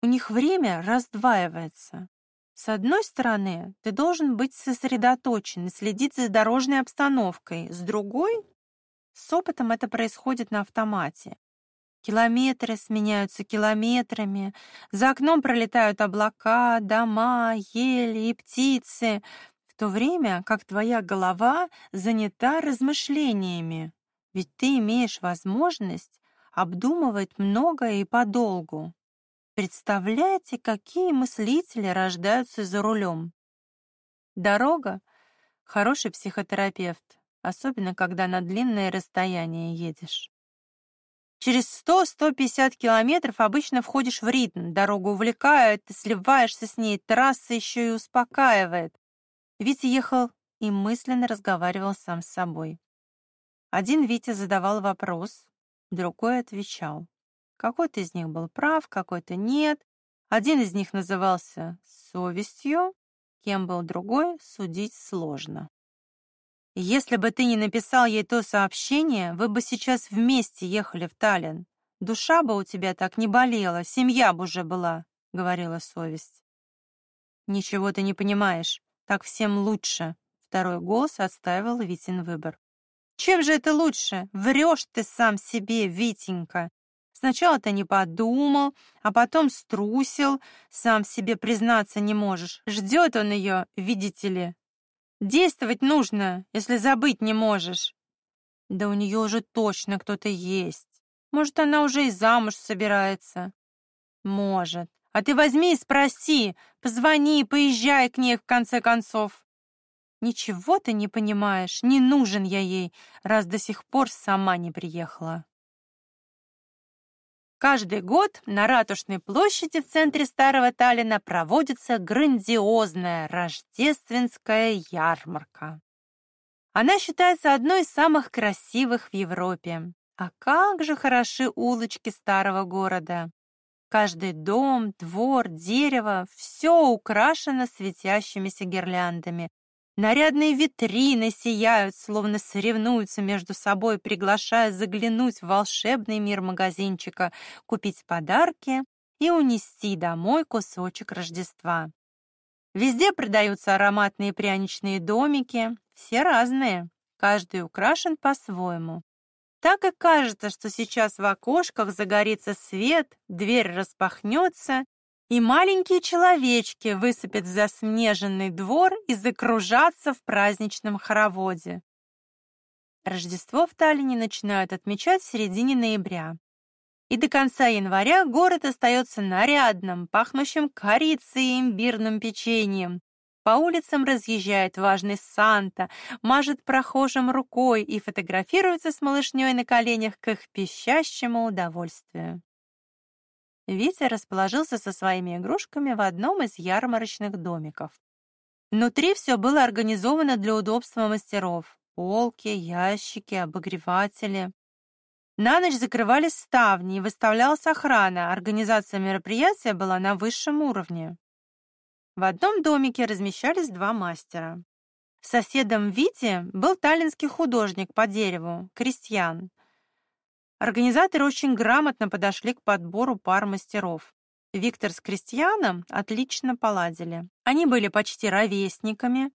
Speaker 1: У них время раздваивается. С одной стороны, ты должен быть сосредоточен и следить за дорожной обстановкой. С другой, с опытом это происходит на автомате. Километры сменяются километрами, за окном пролетают облака, дома, ели и птицы, в то время как твоя голова занята размышлениями, ведь ты имеешь возможность обдумывать многое и подолгу. Представляете, какие мыслители рождаются за рулем? Дорога — хороший психотерапевт, особенно когда на длинное расстояние едешь. Через 100-150 километров обычно входишь в ритм, дорогу увлекает, ты сливаешься с ней, трасса еще и успокаивает. Витя ехал и мысленно разговаривал сам с собой. Один Витя задавал вопрос, другой отвечал. Какой-то из них был прав, какой-то нет. Один из них назывался совестью, кем был другой, судить сложно. Если бы ты не написал ей то сообщение, вы бы сейчас вместе ехали в Таллин. Душа бы у тебя так не болела, семья бы уже была, говорила совесть. Ничего ты не понимаешь. Так всем лучше. Второй голос отстаивал Витин выбор. Чем же это лучше? Врешь ты сам себе, Витенька. Сначала ты не подумал, а потом струсил, сам себе признаться не можешь. Ждет он ее, видите ли, Действовать нужно, если забыть не можешь. Да у нее уже точно кто-то есть. Может, она уже и замуж собирается. Может. А ты возьми и спроси, позвони, поезжай к ней в конце концов. Ничего ты не понимаешь, не нужен я ей, раз до сих пор сама не приехала. Каждый год на Ратушной площади в центре Старого Таллина проводится грандиозная рождественская ярмарка. Она считается одной из самых красивых в Европе. А как же хороши улочки старого города! Каждый дом, двор, дерево — все украшено светящимися гирляндами. Нарядные витрины сияют, словно соревнуются между собой, приглашая заглянуть в волшебный мир магазинчика, купить подарки и унести домой кусочек Рождества. Везде продаются ароматные пряничные домики, все разные, каждый украшен по-своему. Так и кажется, что сейчас в окошках загорится свет, дверь распахнется, и маленькие человечки высыпят в заснеженный двор и закружатся в праздничном хороводе. Рождество в Таллине начинают отмечать в середине ноября. И до конца января город остается нарядным, пахнущим корицей и имбирным печеньем, по улицам разъезжает важный Санта, мажет прохожим рукой и фотографируется с малышней на коленях к их пищащему удовольствию. Витя расположился со своими игрушками в одном из ярмарочных домиков. Внутри все было организовано для удобства мастеров. Полки, ящики, обогреватели. На ночь закрывались ставни и выставлялась охрана. Организация мероприятия была на высшем уровне. В одном домике размещались два мастера. Соседом Вити был таллинский художник по дереву, Крестьян. Организаторы очень грамотно подошли к подбору пар мастеров. Виктор с Крестьяном отлично поладили. Они были почти ровесниками,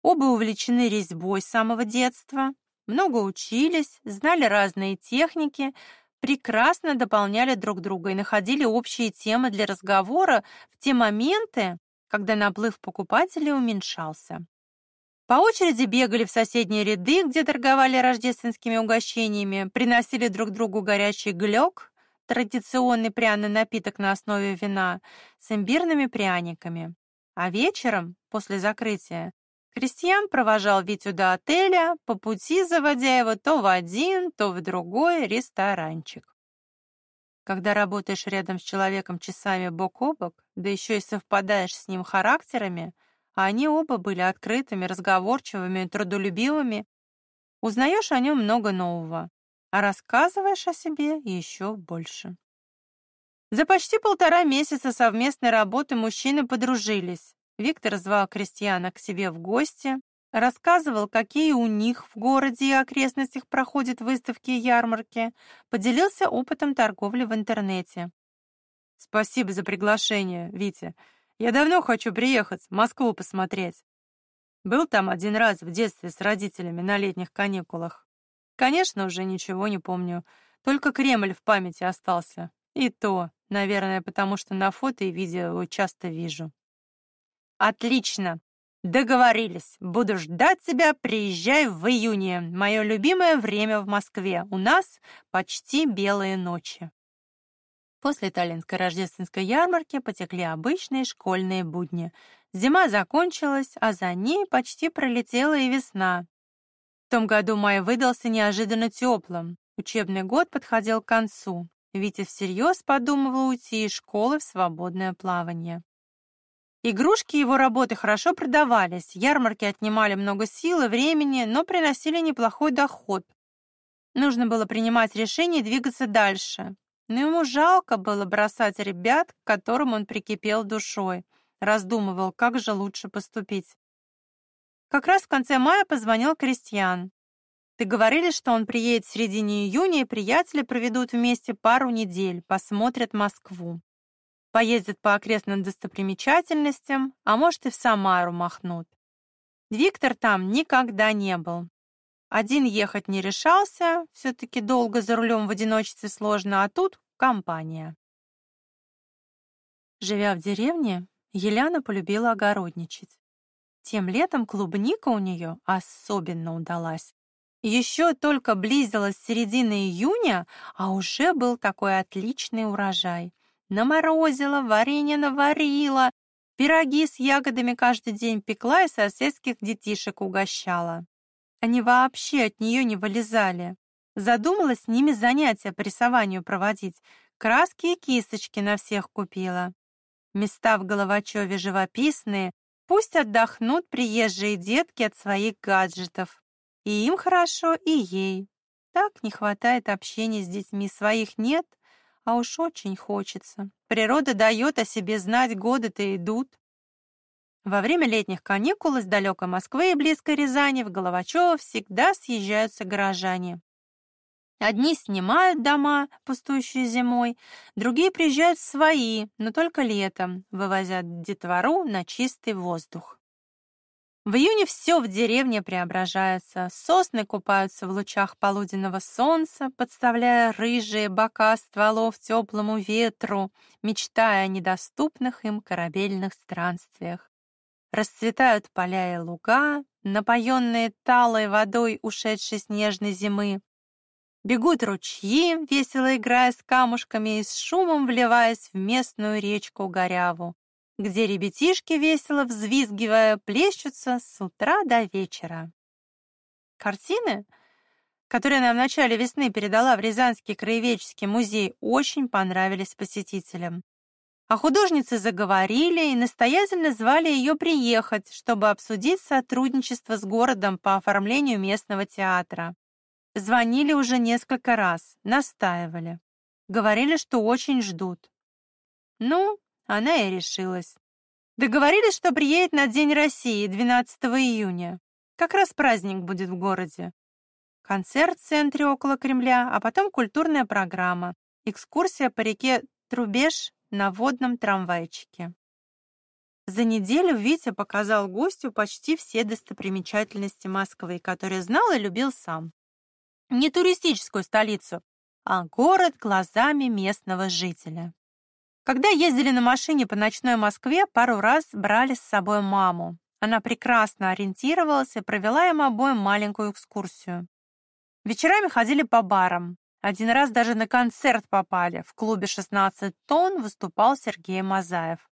Speaker 1: оба увлечены резьбой с самого детства, много учились, знали разные техники, прекрасно дополняли друг друга и находили общие темы для разговора в те моменты, когда наплыв покупателей уменьшался. По очереди бегали в соседние ряды, где торговали рождественскими угощениями, приносили друг другу горячий глёк, традиционный пряный напиток на основе вина, с имбирными пряниками. А вечером, после закрытия, Кристиан провожал Витю до отеля, по пути заводя его то в один, то в другой ресторанчик. Когда работаешь рядом с человеком часами бок о бок, да еще и совпадаешь с ним характерами, а они оба были открытыми, разговорчивыми, трудолюбивыми, узнаешь о нем много нового, а рассказываешь о себе еще больше. За почти полтора месяца совместной работы мужчины подружились. Виктор звал Кристиана к себе в гости, рассказывал, какие у них в городе и окрестностях проходят выставки и ярмарки, поделился опытом торговли в интернете. Спасибо за приглашение, Витя. Я давно хочу приехать, Москву посмотреть. Был там один раз в детстве с родителями на летних каникулах. Конечно, уже ничего не помню, только Кремль в памяти остался. И то, наверное, потому что на фото и видео его часто вижу. Отлично. Договорились. Буду ждать тебя, приезжай в июне. Мое любимое время в Москве. У нас почти белые ночи. После Таллинской рождественской ярмарки потекли обычные школьные будни. Зима закончилась, а за ней почти пролетела и весна. В том году май выдался неожиданно теплым. Учебный год подходил к концу. Витя всерьез подумывал уйти из школы в свободное плавание. Игрушки его работы хорошо продавались, ярмарки отнимали много сил и времени, но приносили неплохой доход. Нужно было принимать решение двигаться дальше. Но ему жалко было бросать ребят, к которым он прикипел душой. Раздумывал, как же лучше поступить. Как раз в конце мая позвонил Кристиан. Договорились, что он приедет в середине июня, и приятели проведут вместе пару недель, посмотрят Москву поездят по окрестным достопримечательностям, а может и в Самару махнут. Виктор там никогда не был. Один ехать не решался, все-таки долго за рулем в одиночестве сложно, а тут компания. Живя в деревне, Еляна полюбила огородничать. Тем летом клубника у нее особенно удалась. Еще только близилась середина июня, а уже был такой отличный урожай. Наморозила, варенье наварила, пироги с ягодами каждый день пекла и соседских детишек угощала. Они вообще от нее не вылезали. Задумала с ними занятия по рисованию проводить. Краски и кисточки на всех купила. Места в Головачеве живописные, пусть отдохнут приезжие детки от своих гаджетов. И им хорошо, и ей. Так не хватает общения с детьми, своих нет, а уж очень хочется. Природа дает о себе знать, годы-то идут. Во время летних каникул из далекой Москвы и близкой Рязани в Головачево всегда съезжаются горожане. Одни снимают дома, пустующие зимой, другие приезжают в свои, но только летом, вывозят детвору на чистый воздух. В июне все в деревне преображается. Сосны купаются в лучах полуденного солнца, подставляя рыжие бока стволов теплому ветру, мечтая о недоступных им корабельных странствиях. Расцветают поля и луга, напоенные талой водой ушедшей снежной зимы. Бегут ручьи, весело играя с камушками и с шумом вливаясь в местную речку Горяву, где ребятишки, весело взвизгивая, плещутся с утра до вечера. Картины, которые нам в начале весны передала в Рязанский краеведческий музей, очень понравились посетителям. А художницы заговорили и настоятельно звали ее приехать, чтобы обсудить сотрудничество с городом по оформлению местного театра. Звонили уже несколько раз, настаивали. Говорили, что очень ждут. Ну, она и решилась. Договорились, что приедет на День России 12 июня. Как раз праздник будет в городе. Концерт в центре около Кремля, а потом культурная программа. Экскурсия по реке Трубеж на водном трамвайчике. За неделю Витя показал гостю почти все достопримечательности Москвы, которые знал и любил сам. Не туристическую столицу, а город глазами местного жителя. Когда ездили на машине по ночной Москве, пару раз брали с собой маму. Она прекрасно ориентировалась и провела им обоим маленькую экскурсию. Вечерами ходили по барам. Один раз даже на концерт попали. В клубе «16 тонн» выступал Сергей Мазаев.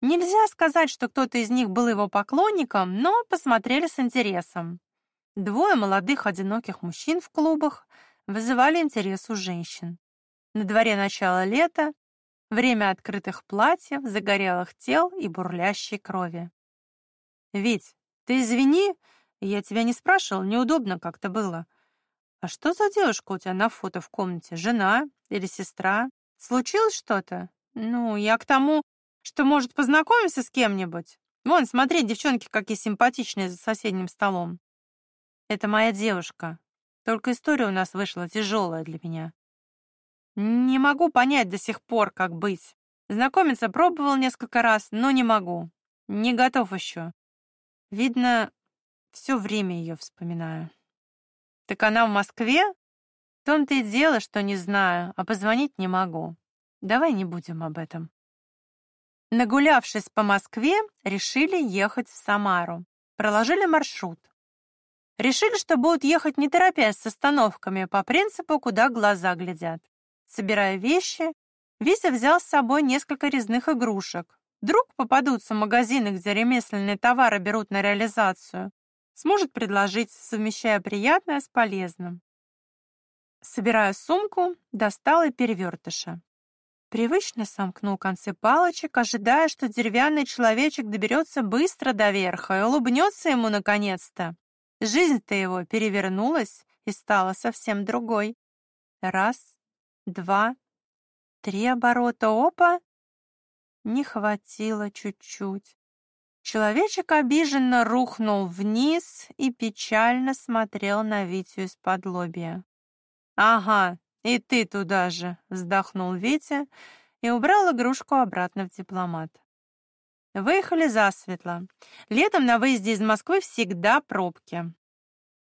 Speaker 1: Нельзя сказать, что кто-то из них был его поклонником, но посмотрели с интересом. Двое молодых одиноких мужчин в клубах вызывали интерес у женщин. На дворе начало лета, время открытых платьев, загорелых тел и бурлящей крови. «Вить, ты извини, я тебя не спрашивал, неудобно как-то было. А что за девушка у тебя на фото в комнате? Жена или сестра? Случилось что-то? Ну, я к тому, что, может, познакомимся с кем-нибудь? Вон, смотри, девчонки какие симпатичные за соседним столом. Это моя девушка. Только история у нас вышла тяжелая для меня. Не могу понять до сих пор, как быть. Знакомиться пробовал несколько раз, но не могу. Не готов еще. Видно, все время ее вспоминаю. Так она в Москве? В том-то и дело, что не знаю, а позвонить не могу. Давай не будем об этом. Нагулявшись по Москве, решили ехать в Самару. Проложили маршрут. Решили, что будут ехать не торопясь с остановками, по принципу, куда глаза глядят. Собирая вещи, Вися взял с собой несколько резных игрушек. Вдруг попадутся магазины, где ремесленные товары берут на реализацию. Сможет предложить, совмещая приятное с полезным. Собирая сумку, достал и перевертыша. Привычно сомкнул концы палочек, ожидая, что деревянный человечек доберется быстро до верха и улыбнется ему наконец-то. Жизнь-то его перевернулась и стала совсем другой. Раз, два, три оборота, опа! Не хватило чуть-чуть. Человечек обиженно рухнул вниз и печально смотрел на Витю из-под лобья. «Ага, и ты туда же!» — вздохнул Витя и убрал игрушку обратно в дипломат. Выехали засветло. Летом на выезде из Москвы всегда пробки.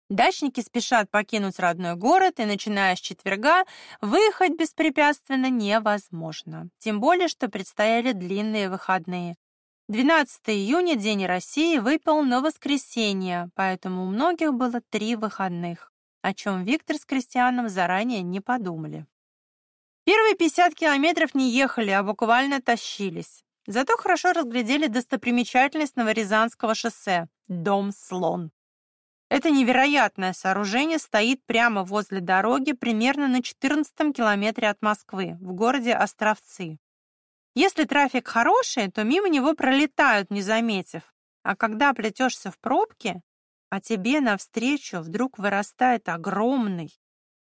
Speaker 1: Дачники спешат покинуть родной город, и, начиная с четверга, выехать беспрепятственно невозможно. Тем более, что предстояли длинные выходные. 12 июня, День России, выпал на воскресенье, поэтому у многих было три выходных, о чем Виктор с Кристианом заранее не подумали. Первые 50 километров не ехали, а буквально тащились. Зато хорошо разглядели достопримечательность Новорязанского шоссе — дом Слон. Это невероятное сооружение стоит прямо возле дороги, примерно на 14 километре от Москвы, в городе Островцы. Если трафик хороший, то мимо него пролетают, не заметив. А когда плетешься в пробке, а тебе навстречу вдруг вырастает огромный,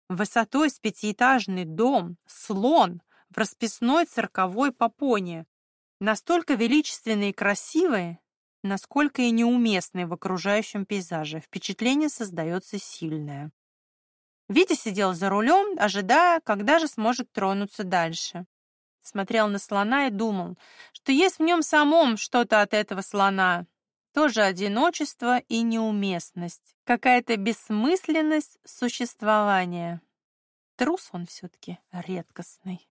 Speaker 1: высотой с пятиэтажный дом, слон в расписной цирковой попоне, настолько величественный и красивый, насколько и неуместный в окружающем пейзаже. Впечатление создается сильное. Витя сидел за рулем, ожидая, когда же сможет тронуться дальше. Смотрел на слона и думал, что есть в нем самом что-то от этого слона. Тоже одиночество и неуместность, какая-то бессмысленность существования. Трус он все-таки редкостный.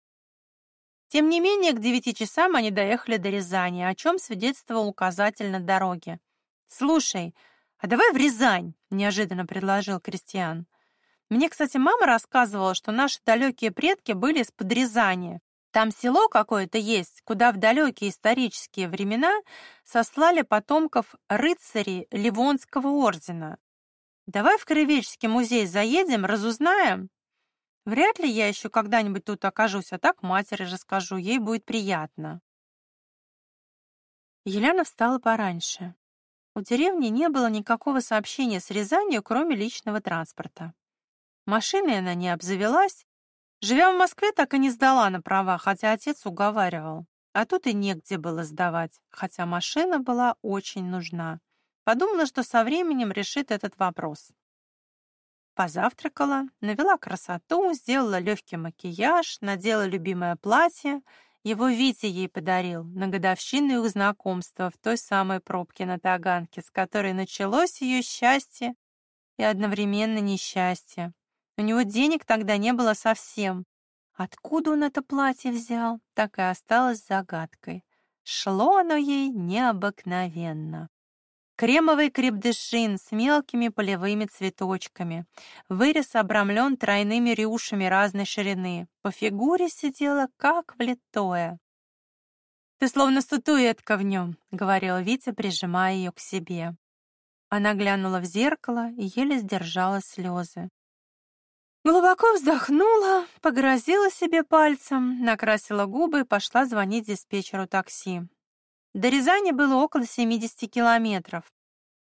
Speaker 1: Тем не менее, к девяти часам они доехали до Рязани, о чем свидетельствовал указатель на дороге. «Слушай, а давай в Рязань», — неожиданно предложил Кристиан. «Мне, кстати, мама рассказывала, что наши далекие предки были из-под Рязани. Там село какое-то есть, куда в далекие исторические времена сослали потомков рыцарей Ливонского ордена. Давай в Краеведческий музей заедем, разузнаем, Вряд ли я еще когда-нибудь тут окажусь, а так матери же скажу, ей будет приятно. Елена встала пораньше. У деревни не было никакого сообщения с Рязанью, кроме личного транспорта. Машиной она не обзавелась. Живя в Москве, так и не сдала на права, хотя отец уговаривал. А тут и негде было сдавать, хотя машина была очень нужна. Подумала, что со временем решит этот вопрос. Позавтракала, навела красоту, сделала легкий макияж, надела любимое платье. Его Витя ей подарил на годовщину их знакомства в той самой пробке на Таганке, с которой началось ее счастье и одновременно несчастье. У него денег тогда не было совсем. Откуда он это платье взял, так и осталось загадкой. Шло оно ей необыкновенно. Кремовый крепдышин с мелкими полевыми цветочками. Вырез обрамлен тройными рюшами разной ширины. По фигуре сидела как влитое. «Ты словно статуэтка в нем», — говорил Витя, прижимая ее к себе. Она глянула в зеркало и еле сдержала слезы. Глубоко вздохнула, погрозила себе пальцем, накрасила губы и пошла звонить диспетчеру такси. До Рязани было около 70 километров.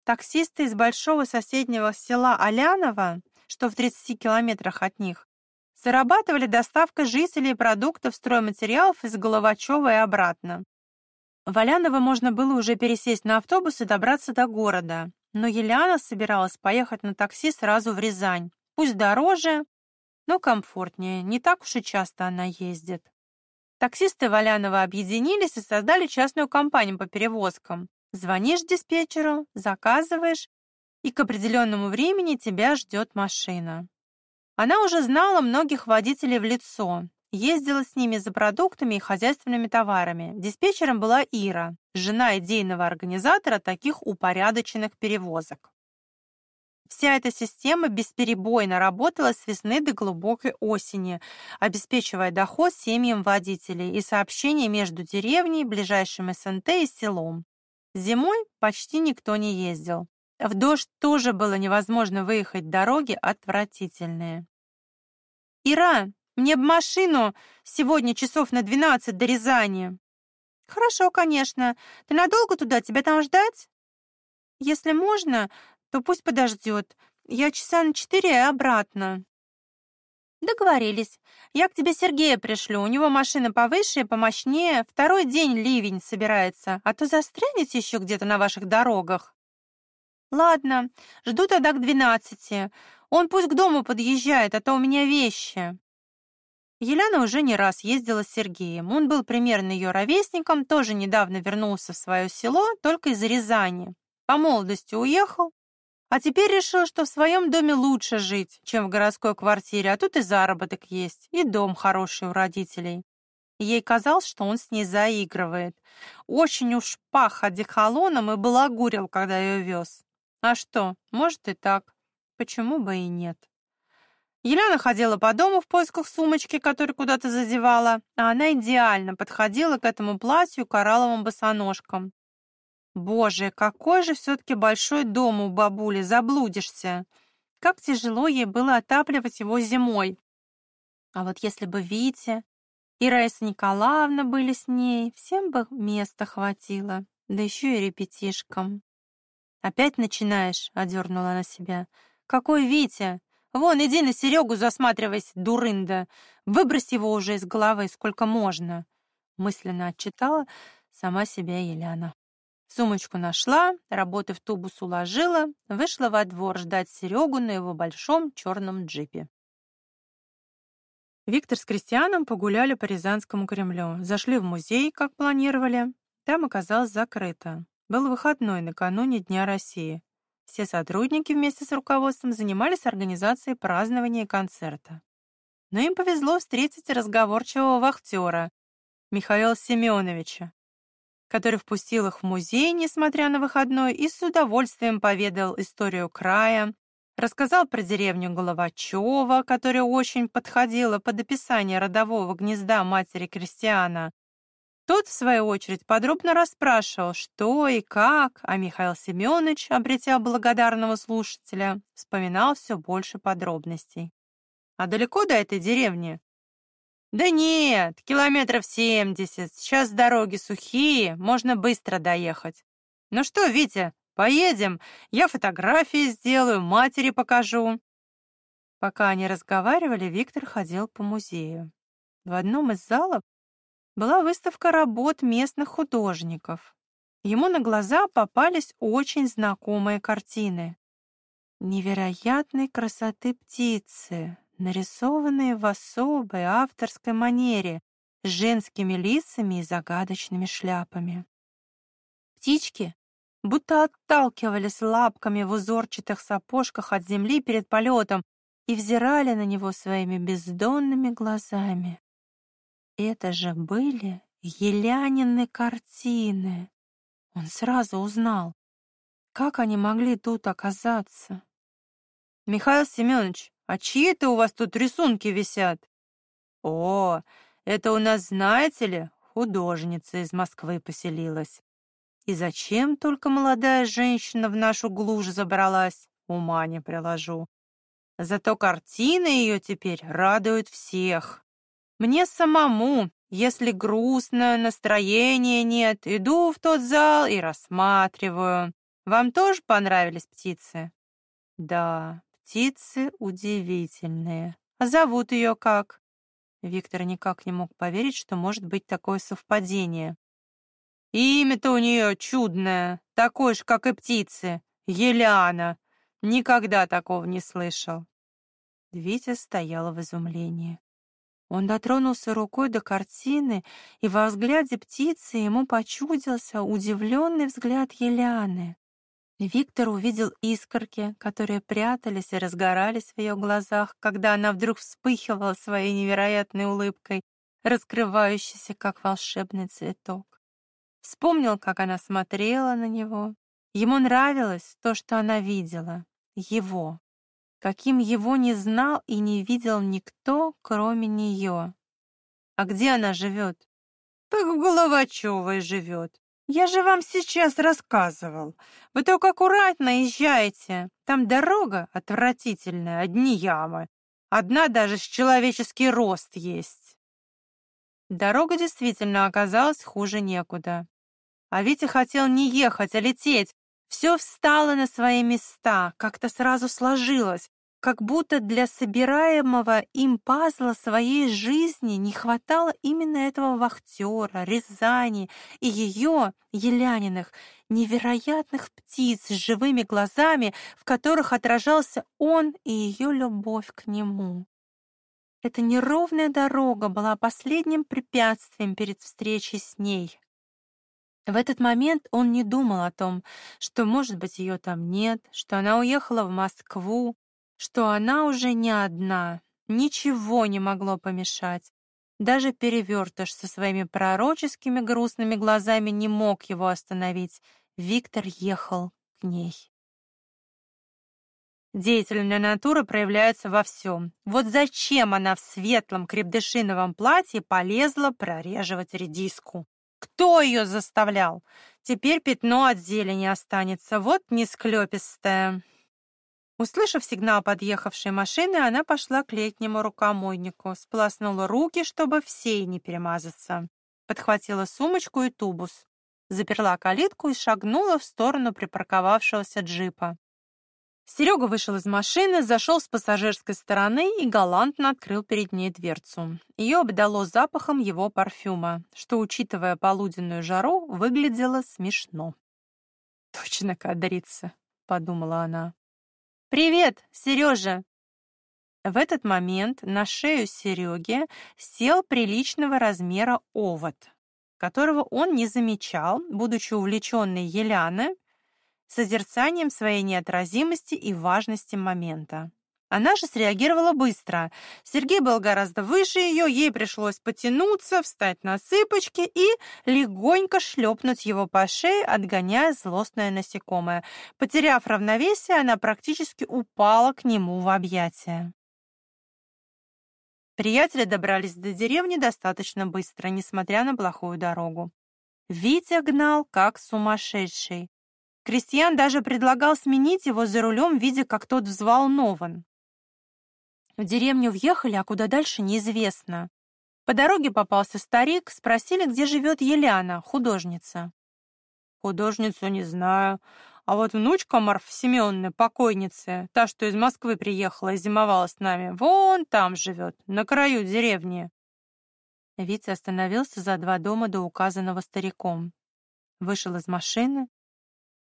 Speaker 1: Таксисты из большого соседнего села Аляново, что в 30 километрах от них, зарабатывали доставкой жителей продуктов, стройматериалов из Головачева и обратно. В Аляново можно было уже пересесть на автобус и добраться до города, но Еляна собиралась поехать на такси сразу в Рязань. Пусть дороже, но комфортнее, не так уж и часто она ездит. Таксисты Валянова объединились и создали частную компанию по перевозкам. Звонишь диспетчеру, заказываешь, и к определенному времени тебя ждет машина. Она уже знала многих водителей в лицо, ездила с ними за продуктами и хозяйственными товарами. Диспетчером была Ира, жена идейного организатора таких упорядоченных перевозок. Вся эта система бесперебойно работала с весны до глубокой осени, обеспечивая доход семьям водителей и сообщение между деревней, ближайшим СНТ и селом. Зимой почти никто не ездил. В дождь тоже было невозможно выехать, дороги отвратительные. «Ира, мне б машину сегодня часов на двенадцать до Рязани». «Хорошо, конечно. Ты надолго туда? Тебя там ждать?» «Если можно, то пусть подождет. Я часа на четыре и обратно». «Договорились. Я к тебе Сергея пришлю. У него машина повыше и помощнее. Второй день ливень собирается, а то застрянете еще где-то на ваших дорогах». «Ладно, жду тогда к двенадцати. Он пусть к дому подъезжает, а то у меня вещи». Елена уже не раз ездила с Сергеем. Он был примерно ее ровесником, тоже недавно вернулся в свое село, только из Рязани. По молодости уехал, а теперь решил, что в своем доме лучше жить, чем в городской квартире, а тут и заработок есть, и дом хороший у родителей. Ей казалось, что он с ней заигрывает. Очень уж пах одеколоном и балагурил, когда ее вез. А что, может и так. Почему бы и нет? Елена ходила по дому в поисках сумочки, которую куда-то задевала, а она идеально подходила к этому платью коралловым босоножкам. Боже, какой же все-таки большой дом у бабули, заблудишься. Как тяжело ей было отапливать его зимой. А вот если бы Витя и Раиса Николаевна были с ней, всем бы места хватило, да еще и репетишкам. «Опять начинаешь?» — одернула она себя. «Какой Витя? Вон, иди на Серегу засматривайся, дурында. Выбрось его уже из головы, сколько можно!» Мысленно отчитала сама себя Еляна. Сумочку нашла, работы в тубус уложила, вышла во двор ждать Серегу на его большом черном джипе. Виктор с Кристианом погуляли по Рязанскому Кремлю, зашли в музей, как планировали. Там оказалось закрыто. Был выходной накануне Дня России. Все сотрудники вместе с руководством занимались организацией празднования концерта. Но им повезло встретить разговорчивого вахтера Михаила Семеновича, который впустил их в музей, несмотря на выходной, и с удовольствием поведал историю края, рассказал про деревню Головачева, которая очень подходила под описание родового гнезда матери Кристиана. Тот, в свою очередь, подробно расспрашивал, что и как, а Михаил Семенович, обретя благодарного слушателя, вспоминал все больше подробностей. «А далеко до этой деревни?» «Да нет, километров семьдесят. Сейчас дороги сухие, можно быстро доехать. Ну что, Витя, поедем? Я фотографии сделаю, матери покажу». Пока они разговаривали, Виктор ходил по музею. В одном из залов была выставка работ местных художников. Ему на глаза попались очень знакомые картины. Невероятной красоты птицы, нарисованные в особой авторской манере, с женскими лицами и загадочными шляпами. Птички будто отталкивались лапками в узорчатых сапожках от земли перед полетом и взирали на него своими бездонными глазами. Это же были Елянины картины. Он сразу узнал, как они могли тут оказаться. «Михаил Семенович, а чьи это у вас тут рисунки висят?» «О, это у нас, знаете ли, художница из Москвы поселилась. И зачем только молодая женщина в нашу глушь забралась, ума не приложу. Зато картины ее теперь радуют всех. Мне самому, если грустно, настроения нет, иду в тот зал и рассматриваю. Вам тоже понравились птицы? Да, птицы удивительные. А зовут ее как? Виктор никак не мог поверить, что может быть такое совпадение. Имя-то у нее чудное, такое же, как и птицы. Еляна. Никогда такого не слышал. Витя стояла в изумлении. Он дотронулся рукой до картины, и во взгляде птицы ему почудился удивленный взгляд Еляны. Виктор увидел искорки, которые прятались и разгорались в ее глазах, когда она вдруг вспыхивала своей невероятной улыбкой, раскрывающейся, как волшебный цветок. Вспомнил, как она смотрела на него. Ему нравилось то, что она видела. Его. Каким его не знал и не видел никто, кроме нее. А где она живет? Так в Головачевой живет. Я же вам сейчас рассказывал. Вы только аккуратно езжайте. Там дорога отвратительная, одни ямы. Одна даже с человеческий рост есть. Дорога действительно оказалась хуже некуда. А Витя хотел не ехать, а лететь. Все встало на свои места, как-то сразу сложилось как будто для собираемого им пазла своей жизни не хватало именно этого вахтера, Рязани и ее, Еляниных, невероятных птиц с живыми глазами, в которых отражался он и ее любовь к нему. Эта неровная дорога была последним препятствием перед встречей с ней. В этот момент он не думал о том, что, может быть, ее там нет, что она уехала в Москву, что она уже не одна, ничего не могло помешать. Даже перевертыш со своими пророческими грустными глазами не мог его остановить. Виктор ехал к ней. Деятельная натура проявляется во всем. Вот зачем она в светлом крепдышиновом платье полезла прореживать редиску? Кто ее заставлял? Теперь пятно от зелени останется, вот несклёпистая. Услышав сигнал подъехавшей машины, она пошла к летнему рукомойнику, сполоснула руки, чтобы всей не перемазаться. Подхватила сумочку и тубус, заперла калитку и шагнула в сторону припарковавшегося джипа. Серега вышел из машины, зашел с пассажирской стороны и галантно открыл перед ней дверцу. Ее обдало запахом его парфюма, что, учитывая полуденную жару, выглядело смешно. «Точно кадрица», — подумала она. «Привет, Сережа!» В этот момент на шею Сереги сел приличного размера овод, которого он не замечал, будучи увлеченный Еляной, созерцанием своей неотразимости и важности момента. Она же среагировала быстро. Сергей был гораздо выше ее, ей пришлось потянуться, встать на цыпочки и легонько шлепнуть его по шее, отгоняя злостное насекомое. Потеряв равновесие, она практически упала к нему в объятия. Приятели добрались до деревни достаточно быстро, несмотря на плохую дорогу. Витя гнал как сумасшедший. Кристиан даже предлагал сменить его за рулем, видя, как тот взволнован. В деревню въехали, а куда дальше неизвестно. По дороге попался старик, спросили, где живет Еляна, художница. Художницу не знаю, а вот внучка Марф Семеновны, покойницы, та, что из Москвы приехала и зимовала с нами, вон там живет, на краю деревни. Витя остановился за два дома до указанного стариком. Вышел из машины,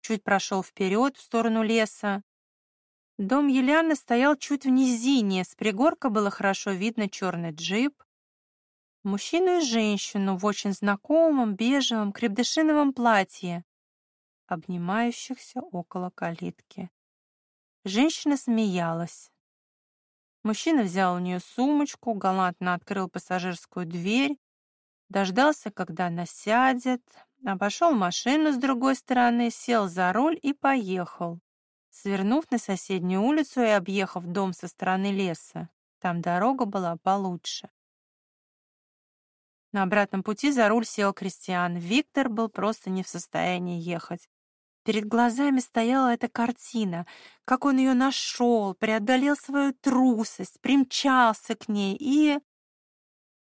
Speaker 1: чуть прошел вперед в сторону леса. Дом Еляны стоял чуть в низине, с пригорка было хорошо видно черный джип, мужчину и женщину в очень знакомом бежевом крепдышиновом платье, обнимающихся около калитки. Женщина смеялась. Мужчина взял у нее сумочку, галантно открыл пассажирскую дверь, дождался, когда она сядет, Обошел машину с другой стороны, сел за руль и поехал, свернув на соседнюю улицу и объехав дом со стороны леса. Там дорога была получше. На обратном пути за руль сел Кристиан. Виктор был просто не в состоянии ехать. Перед глазами стояла эта картина, как он ее нашел, преодолел свою трусость, примчался к ней и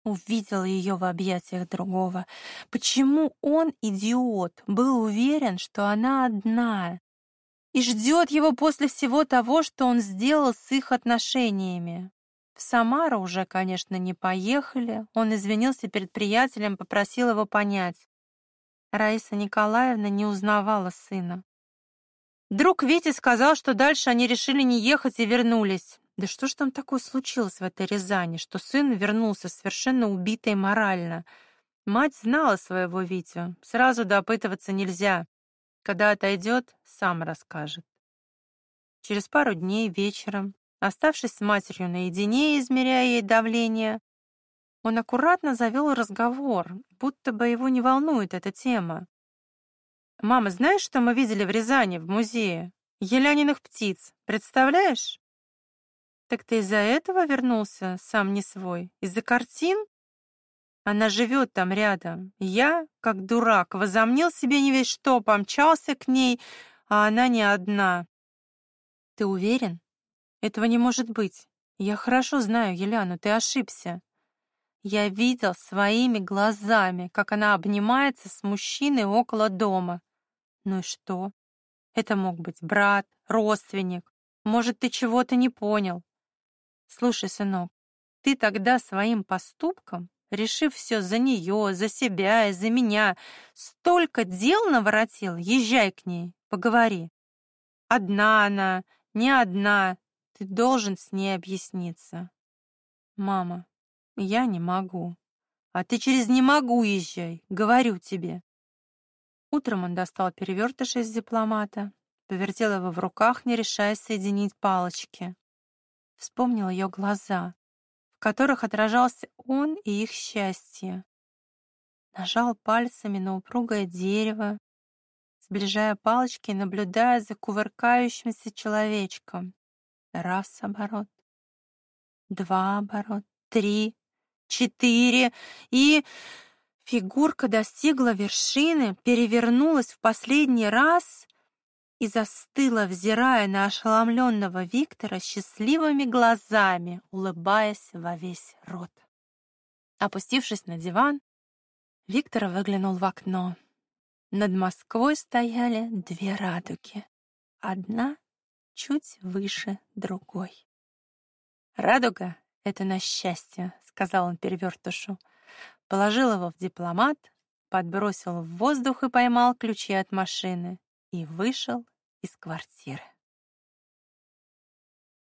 Speaker 1: увидел ее в объятиях другого. Почему он, идиот, был уверен, что она одна и ждет его после всего того, что он сделал с их отношениями? В Самару уже, конечно, не поехали. Он извинился перед приятелем, попросил его понять. Раиса Николаевна не узнавала сына. Друг Вити сказал, что дальше они решили не ехать и вернулись. Да что ж там такое случилось в этой Рязани, что сын вернулся совершенно убитый морально? Мать знала своего Витю, сразу допытываться нельзя. Когда отойдет, сам расскажет. Через пару дней вечером, оставшись с матерью наедине, измеряя ей давление, он аккуратно завел разговор, будто бы его не волнует эта тема. «Мама, знаешь, что мы видели в Рязани, в музее? Еляниных птиц. Представляешь?» Так ты из-за этого вернулся, сам не свой? Из-за картин? Она живет там рядом. Я, как дурак, возомнил себе не весь что, помчался к ней, а она не одна. Ты уверен? Этого не может быть. Я хорошо знаю Еляну, ты ошибся. Я видел своими глазами, как она обнимается с мужчиной около дома. Ну и что? Это мог быть брат, родственник. Может, ты чего-то не понял. Слушай, сынок, ты тогда своим поступком, решив все за нее, за себя и за меня, столько дел наворотил, езжай к ней, поговори. Одна она, не одна, ты должен с ней объясниться. Мама, я не могу. А ты через «не могу» езжай, говорю тебе. Утром он достал перевертыш из дипломата, повертел его в руках, не решаясь соединить палочки. Вспомнил ее глаза, которых отражался он и их счастье. Нажал пальцами на упругое дерево, сближая палочки и наблюдая за кувыркающимся человечком. Раз оборот, два оборот, три, четыре и... Фигурка достигла вершины, перевернулась в последний раз и застыла, взирая на ошеломленного Виктора счастливыми глазами, улыбаясь во весь рот. Опустившись на диван, Виктор выглянул в окно. Над Москвой стояли две радуги. Одна чуть выше другой. «Радуга — это на счастье», — сказал он перевертышу. Положил его в дипломат, подбросил в воздух и поймал ключи от машины и вышел из квартиры.